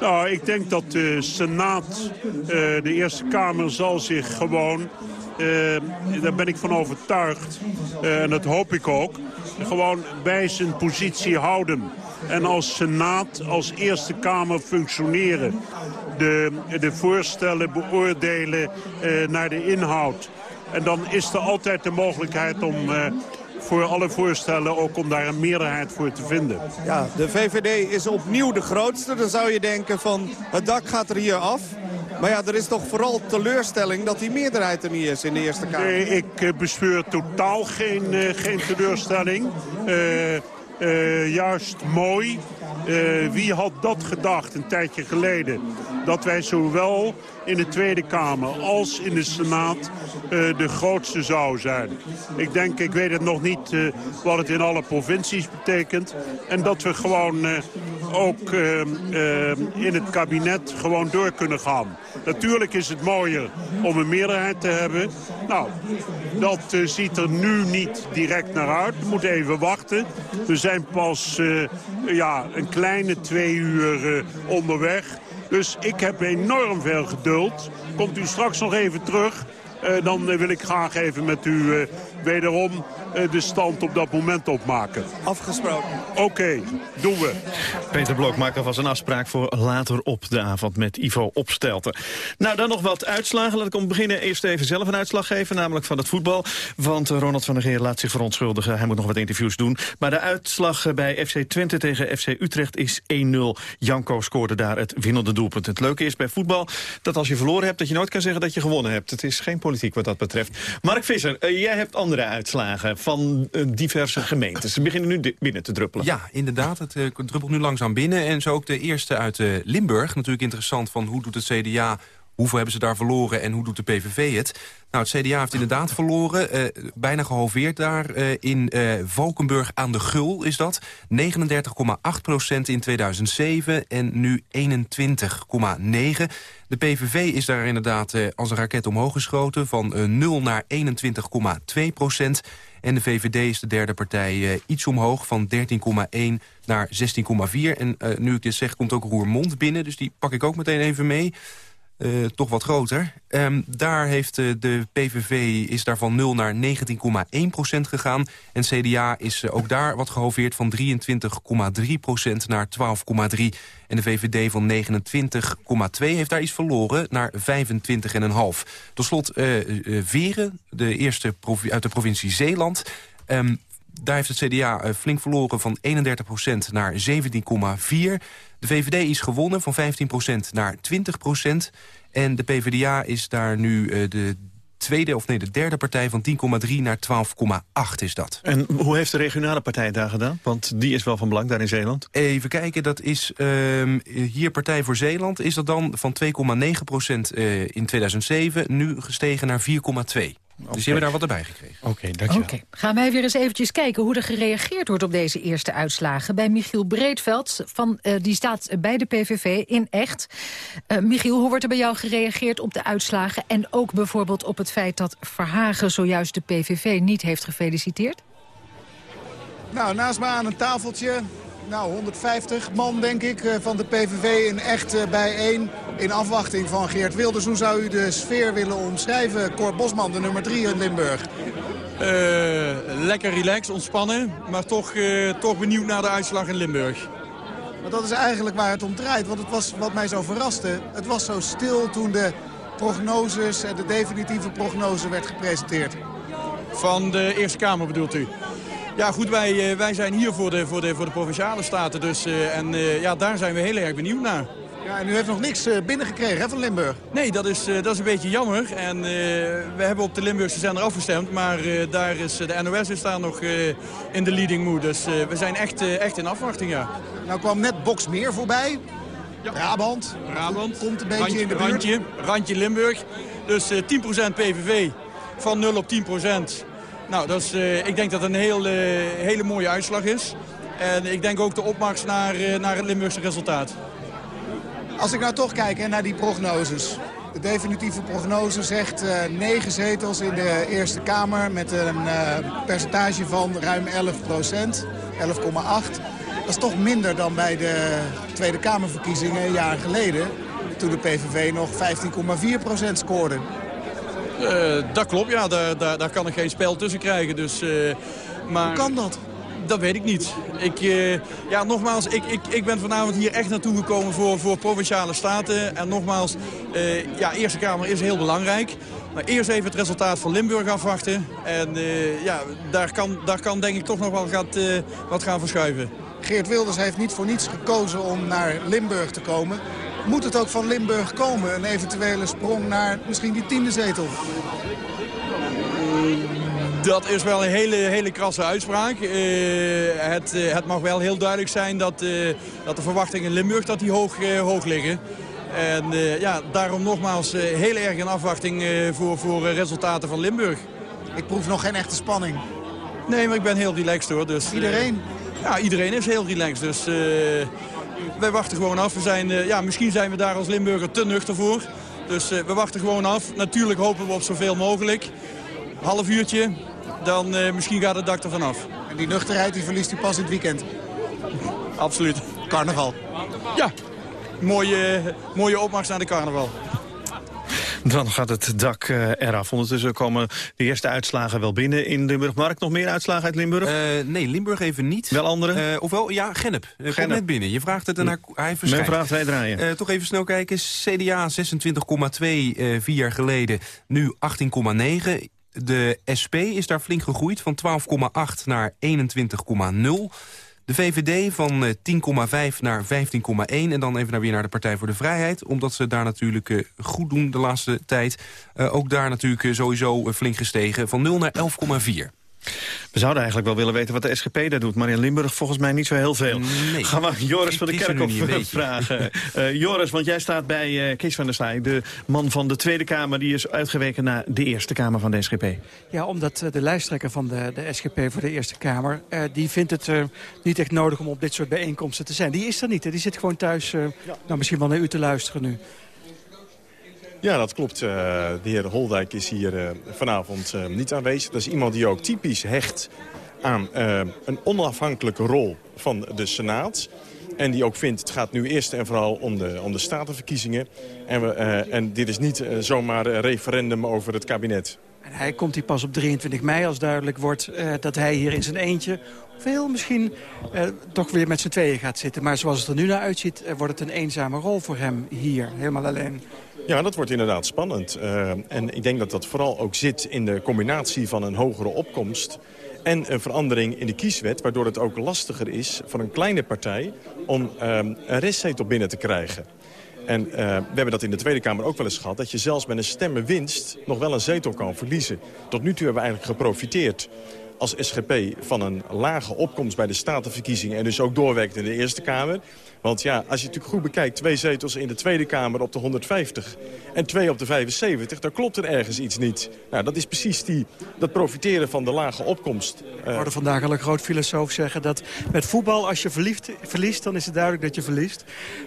Nou, ik denk dat de Senaat, de Eerste Kamer zal zich gewoon, daar ben ik van overtuigd, en dat hoop ik ook, gewoon bij zijn positie houden. En als Senaat, als Eerste Kamer functioneren de, de voorstellen beoordelen uh, naar de inhoud. En dan is er altijd de mogelijkheid om uh, voor alle voorstellen ook om daar een meerderheid voor te vinden. Ja, de VVD is opnieuw de grootste. Dan zou je denken van het dak gaat er hier af. Maar ja, er is toch vooral teleurstelling dat die meerderheid er niet is in de Eerste Kamer. Nee, ik uh, bespeur totaal geen, geen teleurstelling. Uh, juist mooi. Uh, wie had dat gedacht een tijdje geleden? Dat wij zowel in de Tweede Kamer als in de Senaat uh, de grootste zou zijn. Ik denk, ik weet het nog niet uh, wat het in alle provincies betekent. En dat we gewoon ook in het kabinet gewoon door kunnen gaan. Natuurlijk is het mooier om een meerderheid te hebben. Nou, dat ziet er nu niet direct naar uit. We moeten even wachten. We zijn pas ja, een kleine twee uur uh, onderweg. Dus ik heb enorm veel geduld. Komt u straks nog even terug. Uh, dan uh, wil ik graag even met u wederom de stand op dat moment opmaken. Afgesproken. Oké, okay, doen we. Peter Blok maakt alvast een afspraak voor later op de avond met Ivo Opstelten. Nou, dan nog wat uitslagen. Laat ik om beginnen eerst even zelf een uitslag geven, namelijk van het voetbal. Want Ronald van der Geer laat zich verontschuldigen. Hij moet nog wat interviews doen. Maar de uitslag bij FC Twente tegen FC Utrecht is 1-0. Janko scoorde daar het winnende doelpunt. Het leuke is bij voetbal dat als je verloren hebt... dat je nooit kan zeggen dat je gewonnen hebt. Het is geen politiek wat dat betreft. Mark Visser, uh, jij hebt andere uitslagen van uh, diverse gemeentes. Ze beginnen nu binnen te druppelen. Ja, inderdaad. Het uh, druppelt nu langzaam binnen. En zo ook de eerste uit uh, Limburg. Natuurlijk interessant van hoe doet het CDA... Hoeveel hebben ze daar verloren en hoe doet de PVV het? Nou, het CDA heeft inderdaad verloren. Uh, bijna gehalveerd daar uh, in uh, Valkenburg aan de Gul is dat. 39,8 procent in 2007 en nu 21,9. De PVV is daar inderdaad als een raket omhoog geschoten... van 0 naar 21,2 procent. En de VVD is de derde partij iets omhoog van 13,1 naar 16,4. En nu ik dit zeg, komt ook Roermond binnen. Dus die pak ik ook meteen even mee. Uh, toch wat groter. Um, daar heeft uh, de PVV is daar van 0 naar 19,1 procent gegaan. En CDA is uh, ook daar wat gehalveerd van 23,3 procent naar 12,3. En de VVD van 29,2 heeft daar iets verloren naar 25,5. Tot slot Veren, de eerste uit de provincie Zeeland... Um, daar heeft het CDA flink verloren van 31% naar 17,4. De VVD is gewonnen van 15% naar 20% En de PvdA is daar nu uh, de tweede of nee, de derde partij van 10,3 naar 12,8 is dat. En hoe heeft de regionale partij daar gedaan? Want die is wel van belang daar in Zeeland. Even kijken, dat is uh, hier Partij voor Zeeland. Is dat dan van 2,9 procent uh, in 2007 nu gestegen naar 4,2. Okay. Dus die hebben daar wat erbij gekregen. Oké, okay, dankjewel. Okay. Gaan wij weer eens eventjes kijken hoe er gereageerd wordt op deze eerste uitslagen. Bij Michiel Breedveld, van, uh, die staat bij de PVV in Echt. Uh, Michiel, hoe wordt er bij jou gereageerd op de uitslagen... en ook bijvoorbeeld op het feit dat Verhagen zojuist de PVV niet heeft gefeliciteerd? Nou, naast me aan een tafeltje nou, 150 man, denk ik, eh, van de PVV in echt eh, bijeen. In afwachting van Geert Wilders. Hoe zou u de sfeer willen omschrijven? Cor Bosman, de nummer 3 in Limburg. lekker relaxed, ontspannen. Maar toch, toch benieuwd naar de uitslag in Limburg. Maar dat is eigenlijk waar het om draait. Want het was wat mij zo verraste. Het was zo stil toen de prognoses en de definitieve prognose werd gepresenteerd. Van de Eerste Kamer bedoelt u? Ja, goed, wij, wij zijn hier voor de, voor de, voor de Provinciale Staten. Dus, en ja, daar zijn we heel erg benieuwd naar. Ja, en u heeft nog niks binnengekregen hè, van Limburg? Nee, dat is, dat is een beetje jammer. En uh, we hebben op de Limburgse zender afgestemd. Maar uh, daar is, de NOS is daar nog uh, in de leading mood. Dus we zijn echt, echt in afwachting, ja. Nou kwam net Boxmeer voorbij. Ja. Brabant. Brabant. Komt een beetje randje, in de buurt. Randje, randje Limburg. Dus 10% PVV van 0 op 10%. Nou, dat is, uh, ik denk dat het een heel, uh, hele mooie uitslag is. En ik denk ook de opmars naar, uh, naar het Limburgse resultaat. Als ik nou toch kijk naar die prognoses. De definitieve prognose zegt negen zetels in de Eerste Kamer... met een percentage van ruim 11 procent, 11,8. Dat is toch minder dan bij de Tweede Kamerverkiezingen een jaar geleden... toen de PVV nog 15,4 procent scoorde. Uh, dat klopt, ja. Daar, daar, daar, kan ik geen spel tussen krijgen. Dus, uh, maar... Hoe kan dat? Dat weet ik niet. Ik, uh, ja, nogmaals, ik, ik, ik ben vanavond hier echt naartoe gekomen voor, voor Provinciale Staten. En nogmaals, ja, Eerste Kamer is heel belangrijk. Maar eerst even het resultaat van Limburg afwachten. En ja, daar kan, daar kan denk ik toch nog wel gaat, wat gaan verschuiven. Geert Wilders heeft niet voor niets gekozen om naar Limburg te komen. Moet het ook van Limburg komen? Een eventuele sprong naar misschien die tiende zetel? Dat is wel een hele, hele krasse uitspraak. Uh, het, uh, het mag wel heel duidelijk zijn dat, uh, dat de verwachtingen in Limburg dat die hoog, hoog liggen. En ja, daarom nogmaals heel erg in afwachting voor, voor resultaten van Limburg. Ik proef nog geen echte spanning. Nee, maar ik ben heel relaxed hoor. Dus, iedereen? ja, iedereen is heel relaxed. Dus wij wachten gewoon af. We zijn, uh, ja, misschien zijn we daar als Limburger te nuchter voor. Dus uh, we wachten gewoon af. Natuurlijk hopen we op zoveel mogelijk. Half uurtje, dan uh, misschien gaat het dak er vanaf. En die nuchterheid die verliest u pas in het weekend? Absoluut. Carnaval? Ja, mooie, mooie opmars naar de carnaval. Dan gaat het dak uh, eraf. Ondertussen komen de eerste uitslagen wel binnen in Limburg. Mark, nog meer uitslagen uit Limburg? Uh, nee, Limburg even niet. Wel andere? Uh, ofwel, ja, Gennep. Gennep. Komt net binnen. Je vraagt het en hij, hij verschijnt. Men vraagt, wij draaien. toch even snel kijken. CDA 26,2 vier jaar geleden. Nu 18,9. De SP is daar flink gegroeid. Van 12,8 naar 21,0. De VVD van 10,5 naar 15,1. En dan even naar, weer naar de Partij voor de Vrijheid. Omdat ze daar natuurlijk uh, goed doen de laatste tijd. Uh, ook daar natuurlijk sowieso flink gestegen. Van 0 naar 11,4. We zouden eigenlijk wel willen weten wat de SGP daar doet. Maar in Limburg volgens mij niet zo heel veel. Nee. Gaan we Joris van de Kerkhof vragen. uh, Joris, want jij staat bij uh, Kees van der Staaij, de man van de Tweede Kamer... die is uitgeweken naar de Eerste Kamer van de SGP. Ja, omdat uh, de lijsttrekker van de, de SGP voor de Eerste Kamer... die vindt het niet echt nodig om op dit soort bijeenkomsten te zijn. Die is er niet. Hè. Die zit gewoon thuis, ja. nou, misschien wel naar u te luisteren nu. Ja, dat klopt. Uh, de heer Holdijk is hier uh, vanavond uh, niet aanwezig. Dat is iemand die ook typisch hecht aan een onafhankelijke rol van de Senaat. En die ook vindt, het gaat nu eerst en vooral om de, om de statenverkiezingen. En, we, en dit is niet zomaar een referendum over het kabinet. En hij komt hier pas op 23 mei als duidelijk wordt dat hij hier in zijn eentje... veel misschien toch weer met z'n tweeën gaat zitten. Maar zoals het er nu naar uitziet, wordt het een eenzame rol voor hem hier. Helemaal alleen. Ja, dat wordt inderdaad spannend. Uh, en ik denk dat dat vooral ook zit in de combinatie van een hogere opkomst... en een verandering in de kieswet, waardoor het ook lastiger is voor een kleine partij... om uh, een restzetel binnen te krijgen. En uh, we hebben dat in de Tweede Kamer ook wel eens gehad... dat je zelfs met een stemmenwinst nog wel een zetel kan verliezen. Tot nu toe hebben we eigenlijk geprofiteerd als SGP van een lage opkomst bij de statenverkiezingen... en dus ook doorwerkt in de Eerste Kamer. Want ja, als je natuurlijk goed bekijkt, twee zetels in de Tweede Kamer op de 150 en twee op de 75, dan klopt er ergens iets niet. Nou, dat is precies die, dat profiteren van de lage opkomst. Ik hoorde vandaag al een groot filosoof zeggen dat met voetbal, als je verliefd, verliest, dan is het duidelijk dat je verliest.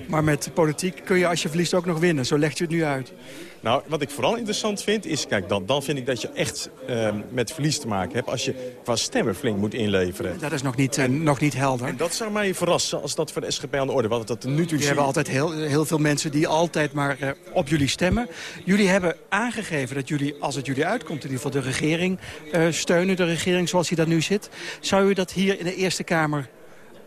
Maar met politiek kun je als je verliest ook nog winnen. Zo legt u het nu uit. Nou, wat ik vooral interessant vind is, kijk, dan, dan vind ik dat je echt uh, met verlies te maken hebt... als je qua stemmen flink moet inleveren. Dat is nog niet, uh, nog niet helder. En dat zou mij verrassen als dat voor de SGP aan de orde was. Dat nu toe We hebben altijd heel, heel veel mensen die altijd maar uh, op jullie stemmen. Jullie hebben aangegeven dat jullie, als het jullie uitkomt... in ieder geval de regering steunen, de regering zoals die daar nu zit. Zou u dat hier in de Eerste Kamer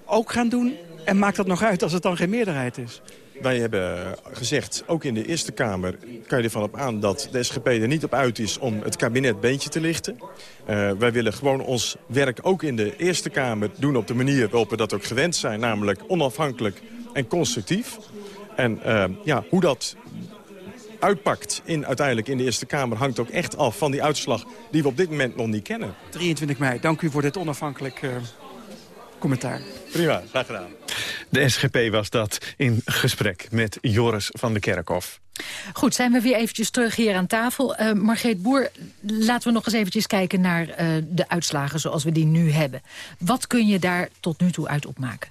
ook gaan doen? En maakt dat nog uit als het dan geen meerderheid is? Wij hebben gezegd, ook in de Eerste Kamer kan je ervan op aan... dat de SGP er niet op uit is om het kabinet beentje te lichten. Uh, wij willen gewoon ons werk ook in de Eerste Kamer doen op de manier waarop we dat ook gewend zijn. Namelijk onafhankelijk en constructief. En uh, ja, hoe dat uitpakt in, uiteindelijk in de Eerste Kamer... hangt ook echt af van die uitslag die we op dit moment nog niet kennen. 23 mei, dank u voor dit onafhankelijk uh, commentaar. Prima, graag gedaan. De SGP was dat in gesprek met Joris van de Kerkhof. Goed, zijn we weer eventjes terug hier aan tafel. Uh, Margreet Boer, laten we nog eens eventjes kijken naar uh, de uitslagen zoals we die nu hebben. Wat kun je daar tot nu toe uit opmaken?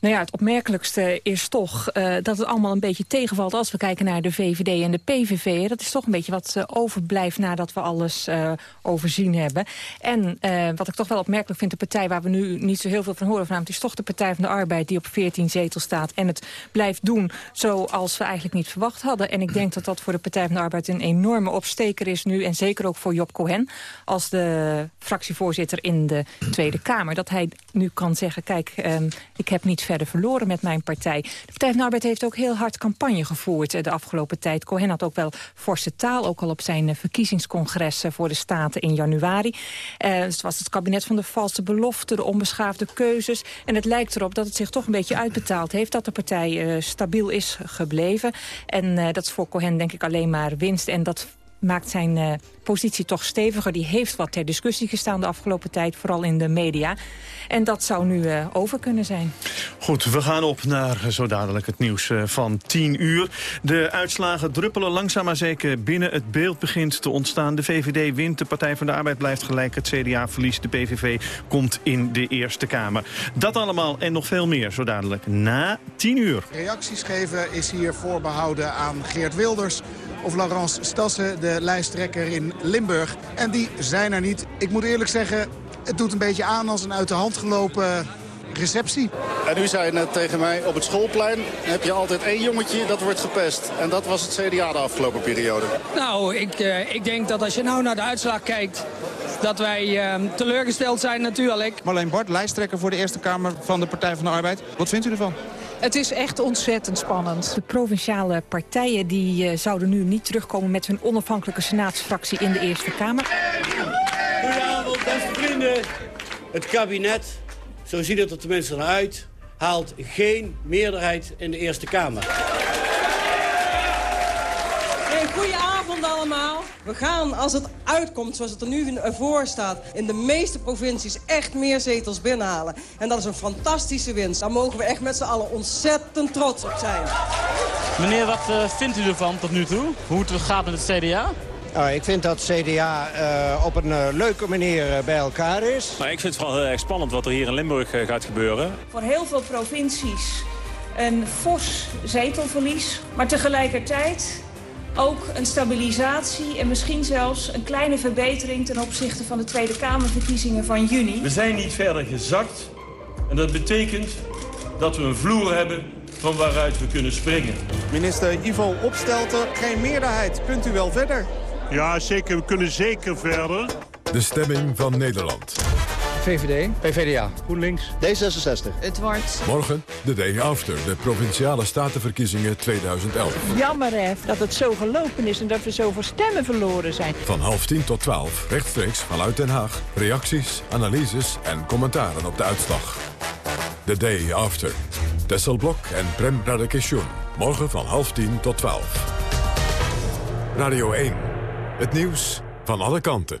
Nou ja, het opmerkelijkste is toch uh, dat het allemaal een beetje tegenvalt... als we kijken naar de VVD en de PVV. Dat is toch een beetje wat uh, overblijft nadat we alles uh, overzien hebben. En wat ik toch wel opmerkelijk vind... de partij waar we nu niet zo heel veel van horen vanavond... is toch de Partij van de Arbeid die op 14 zetels staat... en het blijft doen zoals we eigenlijk niet verwacht hadden. En ik denk dat dat voor de Partij van de Arbeid een enorme opsteker is nu... en zeker ook voor Job Cohen als de fractievoorzitter in de Tweede Kamer. Dat hij nu kan zeggen, kijk, um, ik heb niet verder verloren met mijn partij. De Partij van de Arbeid heeft ook heel hard campagne gevoerd de afgelopen tijd. Cohen had ook wel forse taal, ook al op zijn verkiezingscongres voor de Staten in januari. Uh, het was het kabinet van de valse beloften, de onbeschaafde keuzes. En het lijkt erop dat het zich toch een beetje uitbetaald heeft... dat de partij stabiel is gebleven. En dat is voor Cohen denk ik alleen maar winst. En dat maakt zijn positie toch steviger. Die heeft wat ter discussie gestaan de afgelopen tijd, vooral in de media. En dat zou nu uh, over kunnen zijn. Goed, we gaan op naar zo dadelijk het nieuws uh, van 10 uur. De uitslagen druppelen langzaam maar zeker binnen. Het beeld begint te ontstaan. De VVD wint, de Partij van de Arbeid blijft gelijk. Het CDA verliest, de PVV komt in de Eerste Kamer. Dat allemaal en nog veel meer zo dadelijk na 10 uur. Reacties geven is hier voorbehouden aan Geert Wilders of Laurence Stassen, de lijsttrekker in Limburg. En die zijn er niet. Ik moet eerlijk zeggen, het doet een beetje aan als een uit de hand gelopen receptie. En u zei net tegen mij, op het schoolplein heb je altijd één jongetje dat wordt gepest. En dat was het CDA de afgelopen periode. Nou, ik, uh, ik denk dat als je nou naar de uitslag kijkt... dat wij uh, teleurgesteld zijn natuurlijk. Marleen Bart, lijsttrekker voor de Eerste Kamer van de Partij van de Arbeid. Wat vindt u ervan? Het is echt ontzettend spannend. De provinciale partijen die, uh, zouden nu niet terugkomen met hun onafhankelijke senaatsfractie in de Eerste Kamer. Goedenavond, beste vrienden. Het kabinet, zo ziet het er tenminste uit, haalt geen meerderheid in de Eerste Kamer. Goedenavond allemaal. We gaan, als het uitkomt zoals het er nu voor staat... in de meeste provincies echt meer zetels binnenhalen. En dat is een fantastische winst. Daar mogen we echt met z'n allen ontzettend trots op zijn. Meneer, wat uh, vindt u ervan tot nu toe? Hoe het gaat met het CDA? Nou, ik vind dat CDA uh, op een uh, leuke manier uh, bij elkaar is. Nou, ik vind het wel heel erg spannend wat er hier in Limburg gaat gebeuren. Voor heel veel provincies een fors zetelverlies. Maar tegelijkertijd ook een stabilisatie en misschien zelfs een kleine verbetering... ten opzichte van de Tweede Kamerverkiezingen van juni. We zijn niet verder gezakt. En dat betekent dat we een vloer hebben van waaruit we kunnen springen. Minister Ivo Opstelten, geen meerderheid. Kunt u wel verder? Ja, zeker. We kunnen zeker verder. De stemming van Nederland. VVD, PVDA, GroenLinks, D66. Het wordt... Morgen de day after, de Provinciale Statenverkiezingen 2011. Jammer hè, dat het zo gelopen is en dat we zoveel stemmen verloren zijn. Van half tien tot twaalf, rechtstreeks vanuit Den Haag. Reacties, analyses en commentaren op de uitslag. The day after. Tesselblok en Prem Radakation. Morgen van half tien tot twaalf. Radio 1. Het nieuws van alle kanten.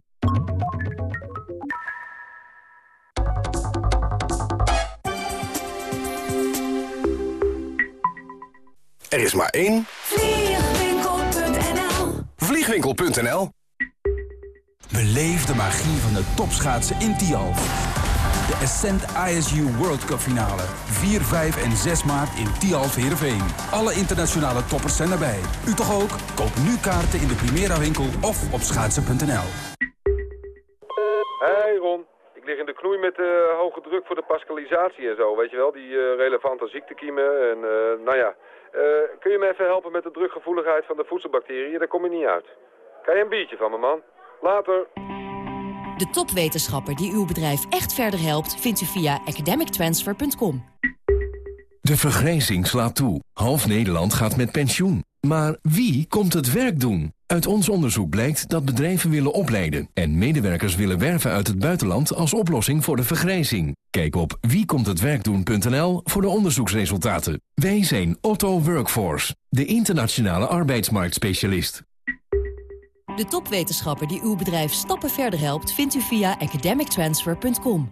Er is maar één. Vliegwinkel.nl Vliegwinkel.nl Beleef de magie van de topschaatsen in Tialf. De Ascent ISU World Cup finale. 4, 5 en 6 maart in Tialf Heerenveen. Alle internationale toppers zijn erbij. U toch ook? Koop nu kaarten in de Primera winkel of op schaatsen.nl. Hey Ron, ik lig in de knoei met uh, hoge druk voor de pascalisatie en zo, weet je wel, die uh, relevante ziektekiemen en uh, nou ja. Kun je me even helpen met de drukgevoeligheid van de voedselbacteriën? Daar kom je niet uit. Kan je een biertje van me, man? Later. De topwetenschapper die uw bedrijf echt verder helpt... vindt u via academictransfer.com. De vergrijzing slaat toe. Half Nederland gaat met pensioen. Maar wie komt het werk doen? Uit ons onderzoek blijkt dat bedrijven willen opleiden... en medewerkers willen werven uit het buitenland als oplossing voor de vergrijzing. Kijk op wiekomthetwerkdoen.nl voor de onderzoeksresultaten. Wij zijn Otto Workforce, de internationale arbeidsmarktspecialist. De topwetenschapper die uw bedrijf stappen verder helpt... vindt u via academictransfer.com.